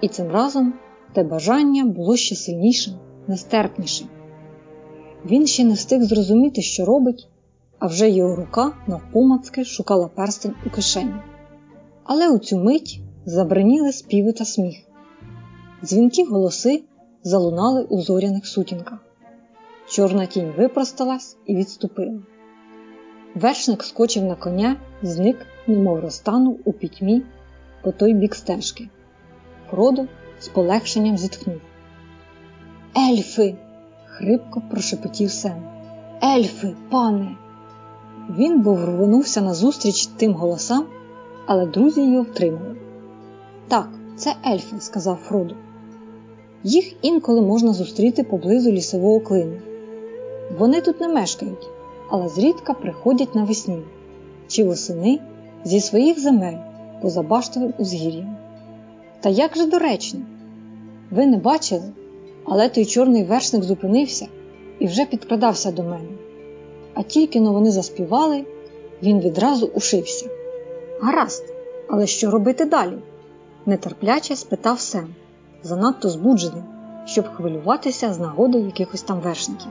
і цим разом те бажання було ще сильнішим, нестерпнішим. Він ще не встиг зрозуміти, що робить, а вже його рука навпомацки шукала перстень у кишені. Але у цю мить забриніли співи та сміх. Дзвінкі голоси залунали у зоряних сутінках. Чорна тінь випросталась і відступила. Вершник скочив на коня зник, немов розтанув у пітьмі по той бік стежки. Фродо з полегшенням зітхнув. Ельфи! хрипко прошепотів Сем. Ельфи, пане! Він був рвонувся назустріч тим голосам, але друзі його втримали. Так, це ельфи, сказав Фродо. Їх інколи можна зустріти поблизу лісового клину. Вони тут не мешкають, але зрідка приходять навесні чи восени зі своїх земель поза баштовим узгір'ям. Та як же доречно! Ви не бачили, але той чорний вершник зупинився і вже підкрадався до мене. А тільки но вони заспівали, він відразу ушився. Гаразд, але що робити далі? Нетерпляче спитав Сем, занадто збуджений, щоб хвилюватися з нагоди якихось там вершників.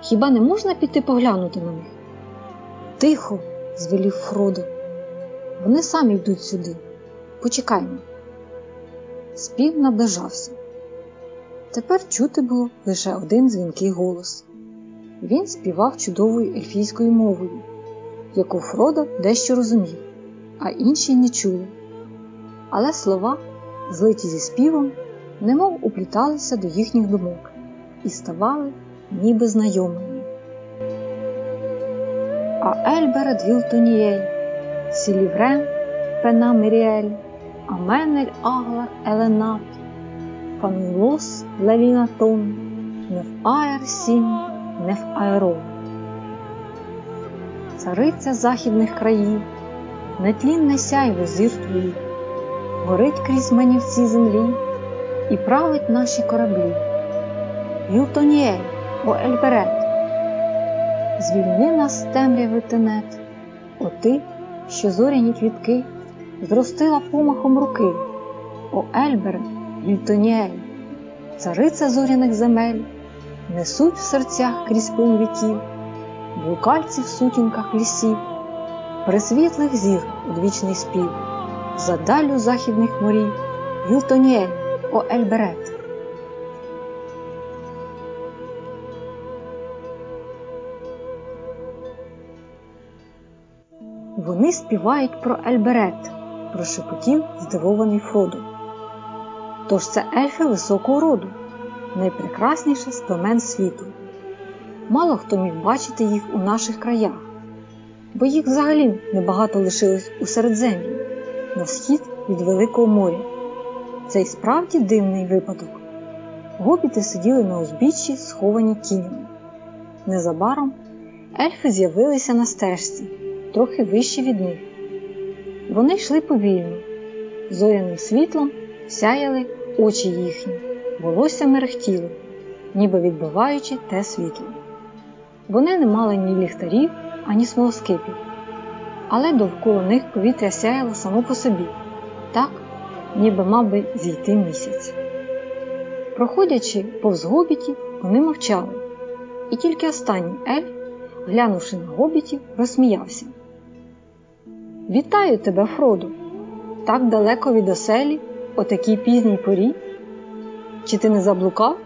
Хіба не можна піти поглянути на них? Тихо, звелів Фродо. Вони самі йдуть сюди. Почекаймо. Спів наближався. Тепер чути було лише один дзвінкий голос. Він співав чудовою ельфійською мовою, яку Фродо дещо розумів, а інші не чули. Але слова, злиті зі співом, немов упліталися до їхніх думок і ставали ніби знайомими. А Ельберет Вілтонієль, Сіліврен, Пена Міріель, Аменель Аглар Еленат, Фанилос Левінатон, Неф Аер Сін, Неф Аерон. Цариця західних країв, нетлінне сяйво зір твоїх, горить крізь манівці землі і править наші кораблі. Вілтоніель, о Ельберет, звільни нас темряви тенет, о ти, що зоряні квітки зростила помахом руки, о Ельберет, Вільтоніель, цариця зоряних земель, несуть в серцях крізь плин віків, блукальці в сутінках лісів, присвітлих зір одвічний спів, за далю західних морів, Вілтоніель, о Ельберет. Вони співають про Ельберет, прошепотів здивований Фродо. Тож це ельфи високого роду, найпрекрасніше з племен світу. Мало хто міг бачити їх у наших краях, бо їх взагалі небагато лишилось у середземлі, на схід від Великого моря. Це й справді дивний випадок. Гобіти сиділи на узбіччі, сховані тінями. Незабаром ельфи з'явилися на стежці, трохи вище від них. Вони йшли повільно, зоряним світлом сяяли очі їхні, волосся мерехтіло, ніби відбиваючи те світло. Вони не мали ні ліхтарів, ані смолоскипів, але довкола них повітря сяяло само по собі, так, ніби мав би зійти місяць. Проходячи повз гобітів, вони мовчали, і тільки останній ельф, глянувши на гобітів, розсміявся. Вітаю тебе, Фроду! Так далеко від оселі, о такій пізній порі? Чи ти не заблукав?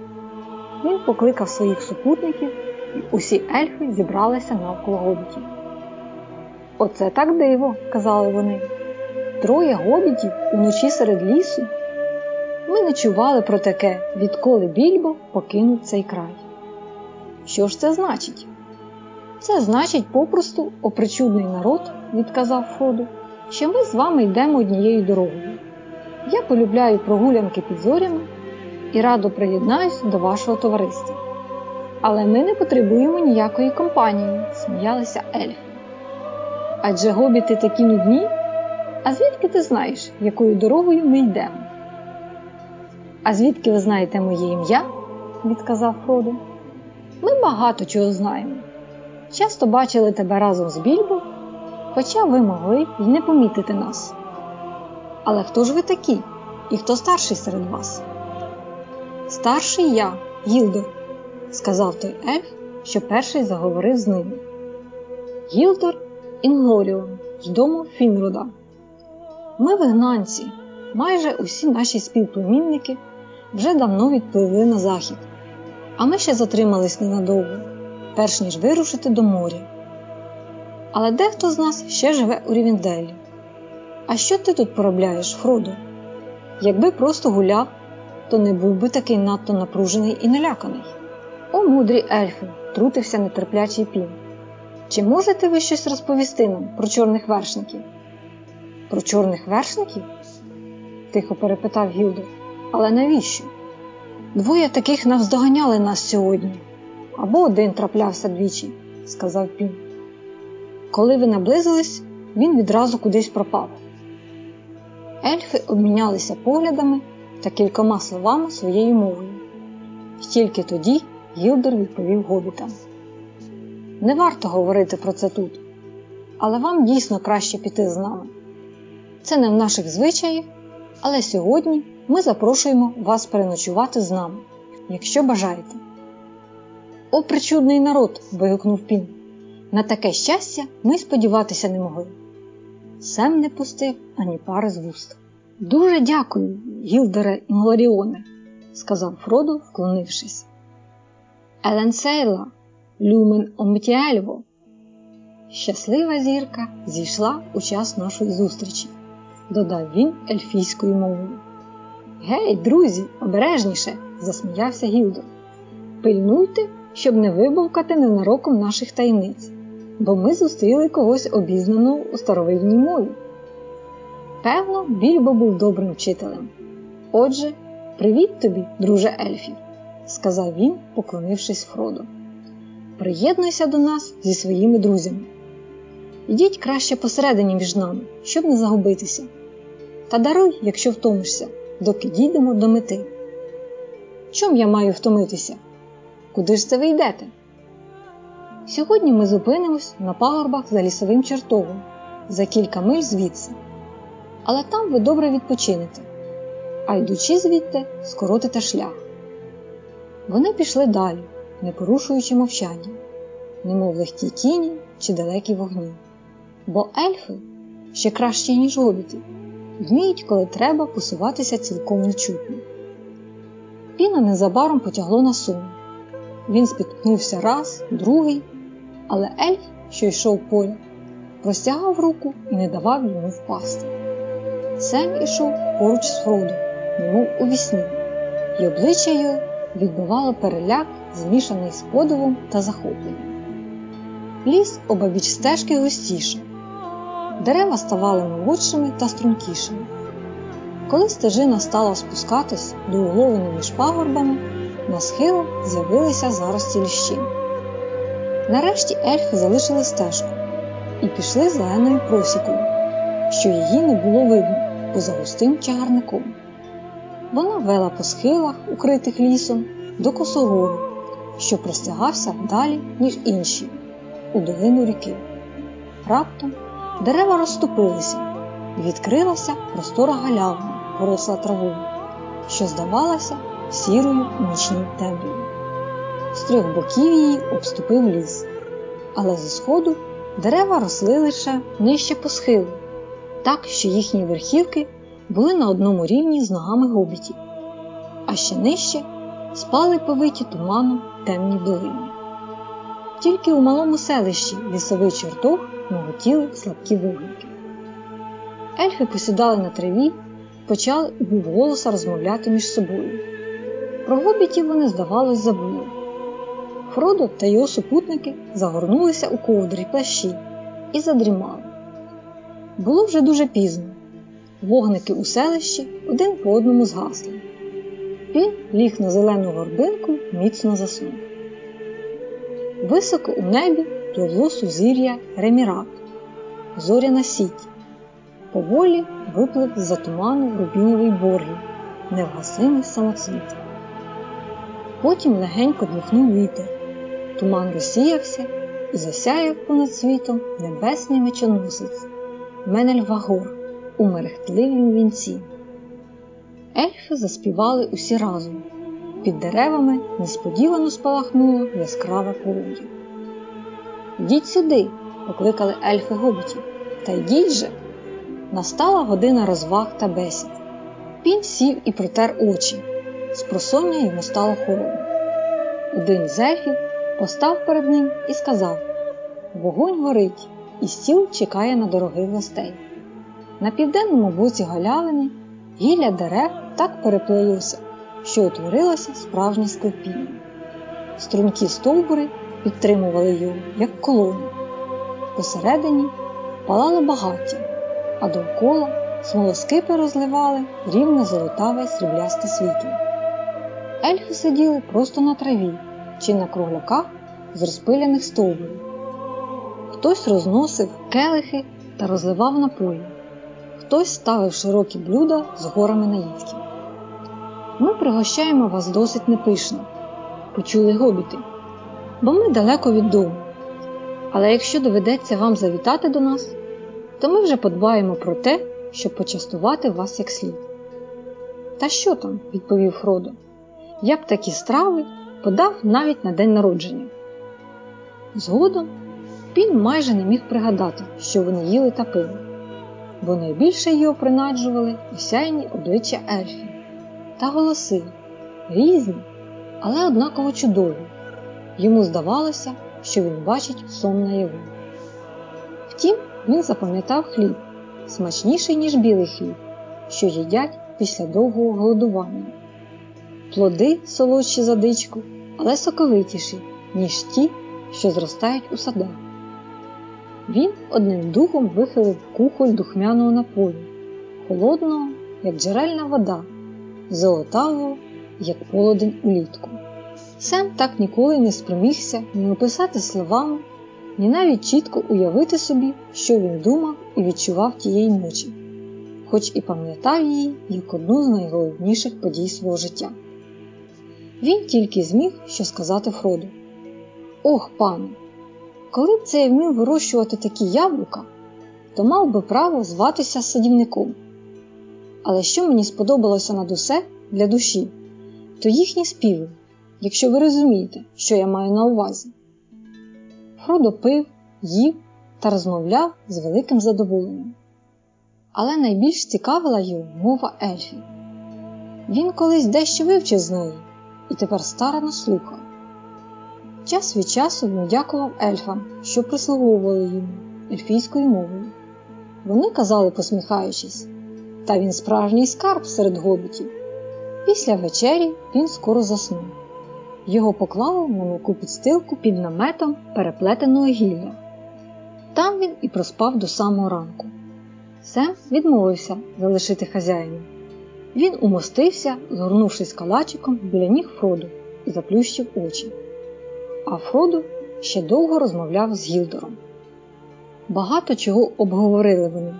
Він покликав своїх супутників, і усі ельфи зібралися навколо гобітів. Оце так диво, казали вони. Троє гобітів уночі серед лісу. Ми не чували про таке, відколи більбо покинув цей край. Що ж це значить? Це значить попросту опричудний народ, відказав Фроду, що ми з вами йдемо однією дорогою. Я полюбляю прогулянки під зорями і радо приєднаюсь до вашого товариства. Але ми не потребуємо ніякої компанії, сміялися ельфи. Адже гобіти такі нудні. А звідки ти знаєш, якою дорогою ми йдемо? А звідки ви знаєте моє ім'я? відказав Фродо. Ми багато чого знаємо. Часто бачили тебе разом з Більбо, хоча ви могли й не помітити нас. Але хто ж ви такі? І хто старший серед вас? Старший я, Гілдор, сказав той ельф, що перший заговорив з ними. Гілдор Інглоріон з дому Фінрода. Ми вигнанці, майже усі наші співплемінники вже давно відпливли на захід, а ми ще затримались ненадовго, перш ніж вирушити до моря. Але дехто з нас ще живе у Рівенделі. А що ти тут поробляєш, Фродо? Якби просто гуляв, то не був би такий надто напружений і наляканий. О, мудрі ельфи, трутився нетерплячий пін. Чи можете ви щось розповісти нам про чорних вершників? Про чорних вершників? тихо перепитав Гілдор. Але навіщо? Двоє таких навздоганяли нас сьогодні. Або один траплявся двічі, сказав Пін. Коли ви наблизились, він відразу кудись пропав. Ельфи обмінялися поглядами та кількома словами своєю мовою. І тільки тоді Гілдер відповів гобітам. Не варто говорити про це тут, але вам дійсно краще піти з нами. Це не в наших звичаях, але сьогодні ми запрошуємо вас переночувати з нами, якщо бажаєте. О, причудний народ! вигукнув Пін. На таке щастя ми сподіватися не могли. Сем не пустив ані пари з вуст. Дуже дякую, Гілдере Інглоріоне, сказав Фродо, вклонившись. Еленсейла, люмен омтіельво. Щаслива зірка зійшла у час нашої зустрічі, додав він ельфійською мовою. Гей, друзі, обережніше, засміявся Гілдор. Пильнуйте, щоб не вибовкати ненароком наших таємниць, бо ми зустріли когось обізнаного у старовинній мові. Певно, Більбо був добрим вчителем. Отже, привіт тобі, друже ельфів, сказав він, поклонившись Фродо. Приєднуйся до нас зі своїми друзями. Ідіть краще посередині між нами, щоб не загубитися. Та даруй, якщо втомишся, доки дійдемо до мети. Чом я маю втомитися? Куди ж це ви йдете? Сьогодні ми зупинимось на пагорбах за лісовим чертогом за кілька миль звідси але там ви добре відпочинете, а йдучи звідти, скоротите шлях. Вони пішли далі, не порушуючи мовчання, немов легкі тіні чи далекі вогні. Бо ельфи ще кращі, ніж гобіти, вміють, коли треба посуватися цілком нечутно. Піна незабаром потягло на сон. Він спіткнувся раз, другий, але ельф, що йшов поряд, простягав руку і не давав йому впасти. Сем ішов поруч з Фродо, немов у вісні, і обличчя його відбивало переляк, змішаний з подивом та захопленням. Ліс обабіч стежки густіше, дерева ставали молодшими та стрункішими. Коли стежина стала спускатись до угловини між пагорбами, на схилах з'явилися зарості ліщин. Нарешті ельфи залишили стежку і пішли зеленою просікою, що її не було видно поза густим чагарником. Вона вела по схилах, укритих лісом, до косогору, що простягався далі, ніж інші, у долину ріки. Раптом дерева розступилися, відкрилася простора галявина, поросла травою, що здавалася сірою у нічній. З трьох боків її обступив ліс, але зі сходу дерева росли лише нижче по схилу, так що їхні верхівки були на одному рівні з ногами гобітів, а ще нижче спали повиті туманом темні долини. Тільки у малому селищі лісовий чортог моготіли слабкі вогники. Ельфи посідали на траві, почали голоса розмовляти між собою. Про гобітів вони, здавалось, забули. Фродо та його супутники загорнулися у ковдрі плащі і задрімали. Було вже дуже пізно. Вогники у селищі один по одному згасли. Він ліг на зелену горбинку, міцно заснув. Високо у небі пливло сузір'я Ремірат, зоряна сіть. Поволі виплив з-за туману рубіновий боргів, невгасимий самоцвіт. Потім легенько дмухнув вітер. Туман розсіявся і засяяв понад світом небесний мечоносець. Менельвагор у мерехтливім вінці. Ельфи заспівали усі разом. Під деревами несподівано спалахнуло яскраве полум'я. Йдіть сюди, покликали ельфи гобітів. Та йдіть же. Настала година розваг та бесід. Він сів і протер очі. З просоння йому стало холодно. Один з ельфів постав перед ним і сказав: Вогонь горить, і стіл чекає на дорогих гостей. На південному боці галявини гілля дерев так переплилося, що утворилося справжнє склепіння. Стрункі стовбури підтримували його, як колону. Посередині палало багаття, а довкола смолоскипи розливали рівне золотаве сріблясте світло. Ельфи сиділи просто на траві чи на кругляках з розпиляних стовбурів. Хтось розносив келихи та розливав напої, хтось ставив широкі блюда з горами наїдків. Ми пригощаємо вас досить непишно, почули гобіти, бо ми далеко від дому. Але якщо доведеться вам завітати до нас, то ми вже подбаємо про те, щоб почастувати вас як слід. Та що там, відповів Фродо, я б такі страви подав навіть на день народження. Згодом він майже не міг пригадати, що вони їли та пили, бо найбільше його принаджували осяйні обличчя ельфів та голоси, різні, але однаково чудові. Йому здавалося, що він бачить сон наяву. Втім, він запам'ятав хліб, смачніший, ніж білий хліб, що їдять після довгого голодування. Плоди солодші за дичку, але соковитіші, ніж ті, що зростають у садах. Він одним духом вихилив кухоль духмяного напою, холодного, як джерельна вода, золотавого, як полудень улітку. Сем так ніколи не спромігся ні описати словами, ні навіть чітко уявити собі, що він думав і відчував тієї ночі, хоч і пам'ятав її як одну з найголовніших подій свого життя. Він тільки зміг що сказати Фроду. Ох, пане, коли б це я вмів вирощувати такі яблука, то мав би право зватися садівником. Але що мені сподобалося над усе для душі, то їхні співи, якщо ви розумієте, що я маю на увазі. Фродо пив, їв та розмовляв з великим задоволенням. Але найбільш цікавила його мова ельфів. Він колись дещо вивчив з неї і тепер старано слухав. Час від часу він дякував ельфам, що прислуговували йому ельфійською мовою. Вони казали, посміхаючись, та він справжній скарб серед гобітів. Після вечері він скоро заснув. Його поклали на м'яку підстилку під наметом переплетеного гілля. Там він і проспав до самого ранку. Сем відмовився залишити хазяїна. Він умостився, згорнувшись калачиком біля ніг Фроду і заплющив очі. А Фроду ще довго розмовляв з Гілдором. Багато чого обговорили вони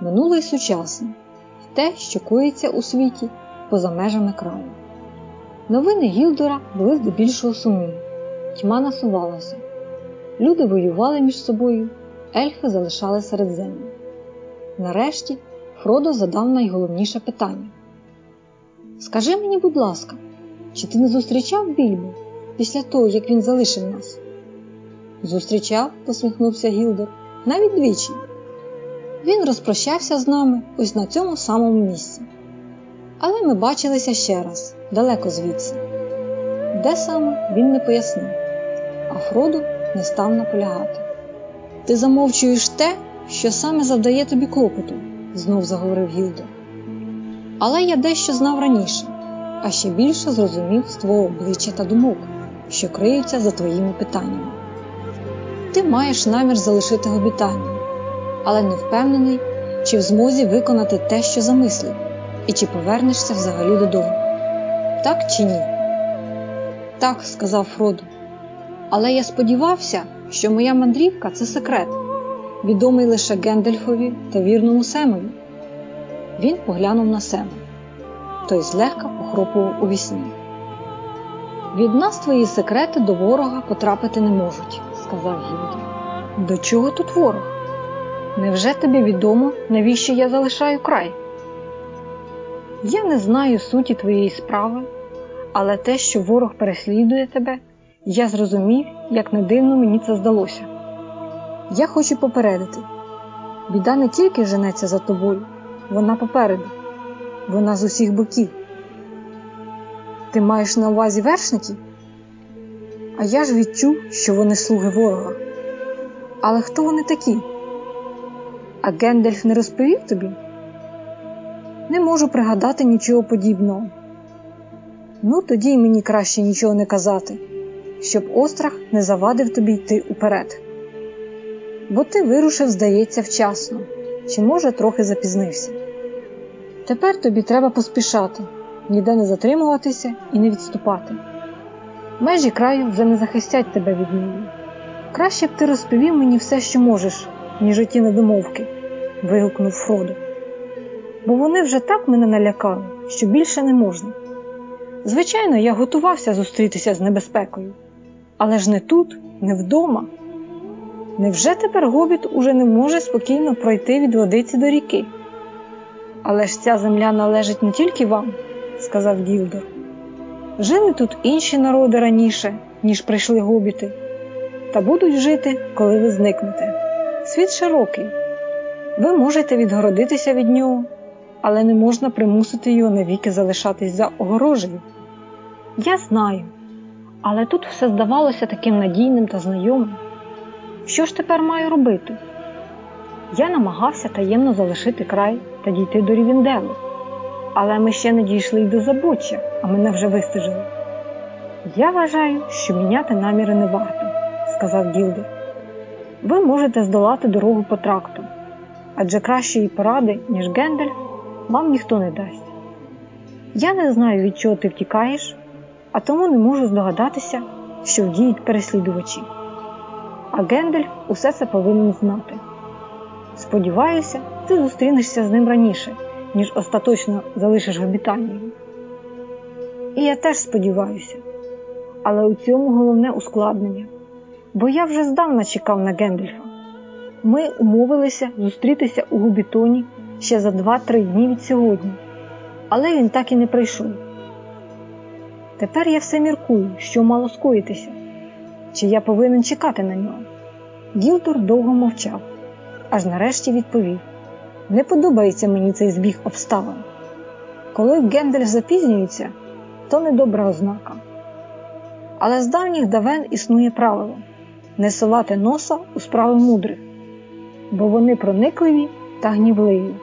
минуле й сучасне, те, що коїться у світі поза межами краю. Новини Гілдора були здебільшого сумні, тьма насувалася. Люди воювали між собою, ельфи залишали Середзем'я. Нарешті Фродо задав найголовніше питання: Скажи мені, будь ласка, чи ти не зустрічав Більбо після того, як він залишив нас? Зустрічав, посміхнувся Гілдор, навіть двічі. Він розпрощався з нами ось на цьому самому місці. Але ми бачилися ще раз, далеко звідси. Де саме він не пояснив, а Фроду не став наполягати. Ти замовчуєш те, що саме завдає тобі клопоту, знов заговорив Гілдо. Але я дещо знав раніше, а ще більше зрозумів з твого обличчя та думок, що криються за твоїми питаннями. Ти маєш намір залишити обітання, але не впевнений, чи в змозі виконати те, що замислив, і чи повернешся взагалі додому. Так чи ні? Так, сказав Фроду. Але я сподівався, що моя мандрівка це секрет, відомий лише Гендельфові та вірному Семові. Він поглянув на Сема. Той злегка похропував у вісні. Від нас твої секрети до ворога потрапити не можуть, сказав Гілдер. До чого тут ворог? Невже тобі відомо, навіщо я залишаю край? Я не знаю суті твоєї справи, але те, що ворог переслідує тебе, я зрозумів, як не дивно мені це здалося. Я хочу попередити. Біда не тільки женеться за тобою, вона попереду, вона з усіх боків. Ти маєш на увазі вершників? А я ж відчув, що вони слуги ворога. Але хто вони такі? А Гендельф не розповів тобі? Не можу пригадати нічого подібного. Ну, тоді й мені краще нічого не казати, щоб острах не завадив тобі йти уперед. Бо ти вирушив, здається, вчасно, чи, може, трохи запізнився. Тепер тобі треба поспішати, ніде не затримуватися і не відступати. Межі краю вже не захистять тебе від неї. Краще б ти розповів мені все, що можеш, ніж оті недомовки, вигукнув Фродо. Бо вони вже так мене налякали, що більше не можна. Звичайно, я готувався зустрітися з небезпекою, але ж не тут, не вдома. Невже тепер гобіт уже не може спокійно пройти від водиці до ріки? Але ж ця земля належить не тільки вам, сказав Гілдор. Жили тут інші народи раніше, ніж прийшли гобіти, та будуть жити, коли ви зникнете. Світ широкий. Ви можете відгородитися від нього, але не можна примусити його навіки залишатись за огорожею. Я знаю, але тут все здавалося таким надійним та знайомим. Що ж тепер маю робити? Я намагався таємно залишити край та дійти до Рівінделу, але ми ще не дійшли й до забуччя, а мене вже вистежили. Я вважаю, що міняти наміри не варто, сказав Гілдер. Ви можете здолати дорогу по тракту, адже кращої поради, ніж Гендельф, вам ніхто не дасть. Я не знаю, від чого ти втікаєш, а тому не можу здогадатися, що вдіють переслідувачі. А Гендельф усе це повинен знати. Сподіваюся, ти зустрінешся з ним раніше, ніж остаточно залишиш Гобітанію. І я теж сподіваюся, але у цьому головне ускладнення, бо я вже здавна чекав на Гендельфа. Ми умовилися зустрітися у Губітоні ще за 2-3 дні від сьогодні, але він так і не прийшов. Тепер я все міркую, що мало скоїтися, чи я повинен чекати на нього. Гілтор довго мовчав, аж нарешті відповів: Не подобається мені цей збіг обставин. Коли Гендель запізнюється, то недобра ознака. Але з давніх давен існує правило не совати носа у справи мудрих, бо вони проникливі та гнівливі.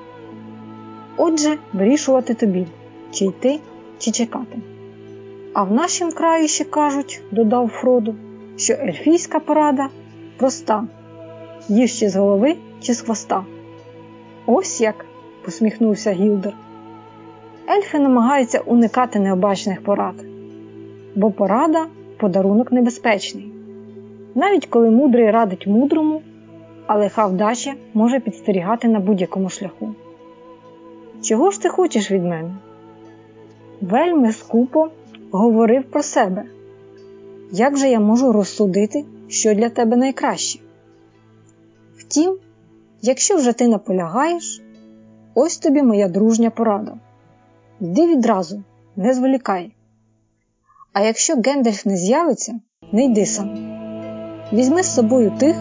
Отже, вирішувати тобі, чи йти, чи чекати. А в нашім краї ще кажуть, додав Фродо, що ельфійська порада проста їж з голови, чи з хвоста. Ось як, посміхнувся Гілдер. Ельфи намагаються уникати необачних порад, бо порада подарунок небезпечний. Навіть коли мудрий радить мудрому, а лиха вдача може підстерігати на будь-якому шляху. Чого ж ти хочеш від мене? Вельми скупо говорив про себе. Як же я можу розсудити, що для тебе найкраще? Втім, якщо вже ти наполягаєш, ось тобі моя дружня порада. Йди відразу, не зволікай. А якщо Гендальф не з'явиться, не йди сам. Візьми з собою тих,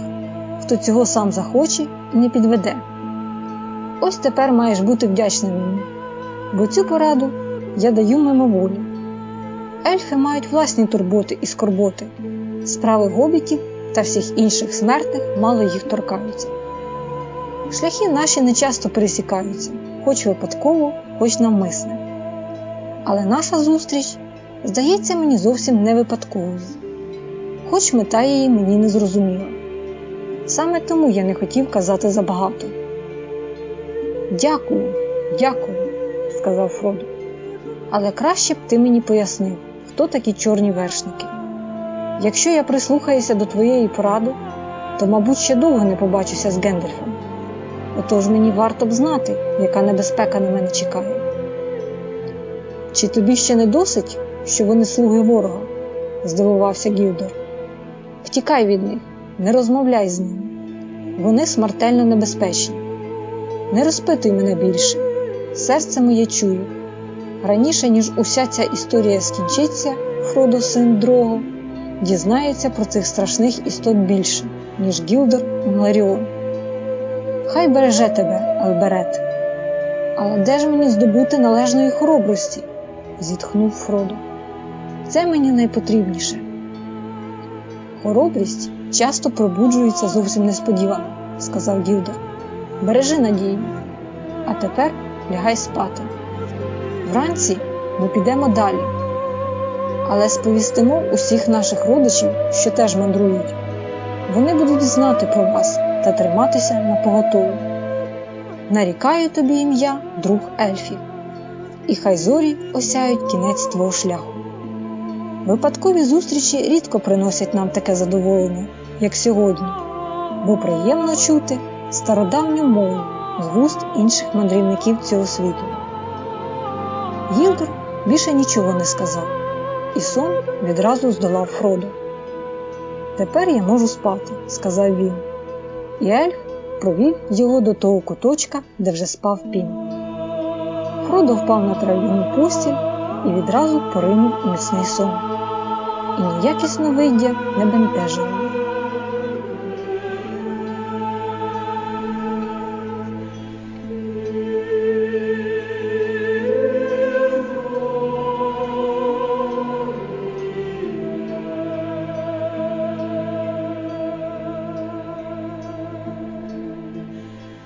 хто цього сам захоче і не підведе. Ось тепер маєш бути вдячним мені, бо цю пораду я даю мимоволі. Ельфи мають власні турботи і скорботи, справи гобітів та всіх інших смертних мало їх торкаються. Шляхи наші не часто пересікаються, хоч випадково, хоч навмисне. Але наша зустріч здається мені зовсім не випадковою, хоч мета її мені не зрозуміла. Саме тому я не хотів казати забагато. Дякую, дякую, сказав Фродо. Але краще б ти мені пояснив, хто такі чорні вершники. Якщо я прислухаюся до твоєї поради, то, мабуть, ще довго не побачуся з Гендальфом. Отож мені варто б знати, яка небезпека на мене чекає. Чи тобі ще не досить, що вони слуги ворога? здивувався Гілдор. Втікай від них, не розмовляй з ними. Вони смертельно небезпечні. Не розпитуй мене більше, серце моє чує. Раніше, ніж уся ця історія скінчиться, Фродо, син Дрого, дізнається про цих страшних істот більше. ніж Гілдер Мларіон. Хай береже тебе, Елберет. Але де ж мені здобути належної хоробрості? зітхнув Фродо. Це мені найпотрібніше. Хоробрість часто пробуджується зовсім несподівано, сказав Гілдер. Бережи надію. А тепер лягай спати. Вранці ми підемо далі, але сповістимо усіх наших родичів, що теж мандрують. Вони будуть знати про вас та триматися на поготові. Нарікаю тобі ім'я, друг ельфів, і хай зорі осяють кінець твого шляху. Випадкові зустрічі рідко приносять нам таке задоволення, як сьогодні, бо приємно чути стародавню мову з вуст інших мандрівників цього світу. Гілдер більше нічого не сказав, і сон відразу здолав Фродо. Тепер я можу спати, сказав він, і ельф провів його до того куточка, де вже спав пін. Фродо впав на трав'яну постіль і відразу поринув у міцний сон. І ніякі сновиддя не бентежили.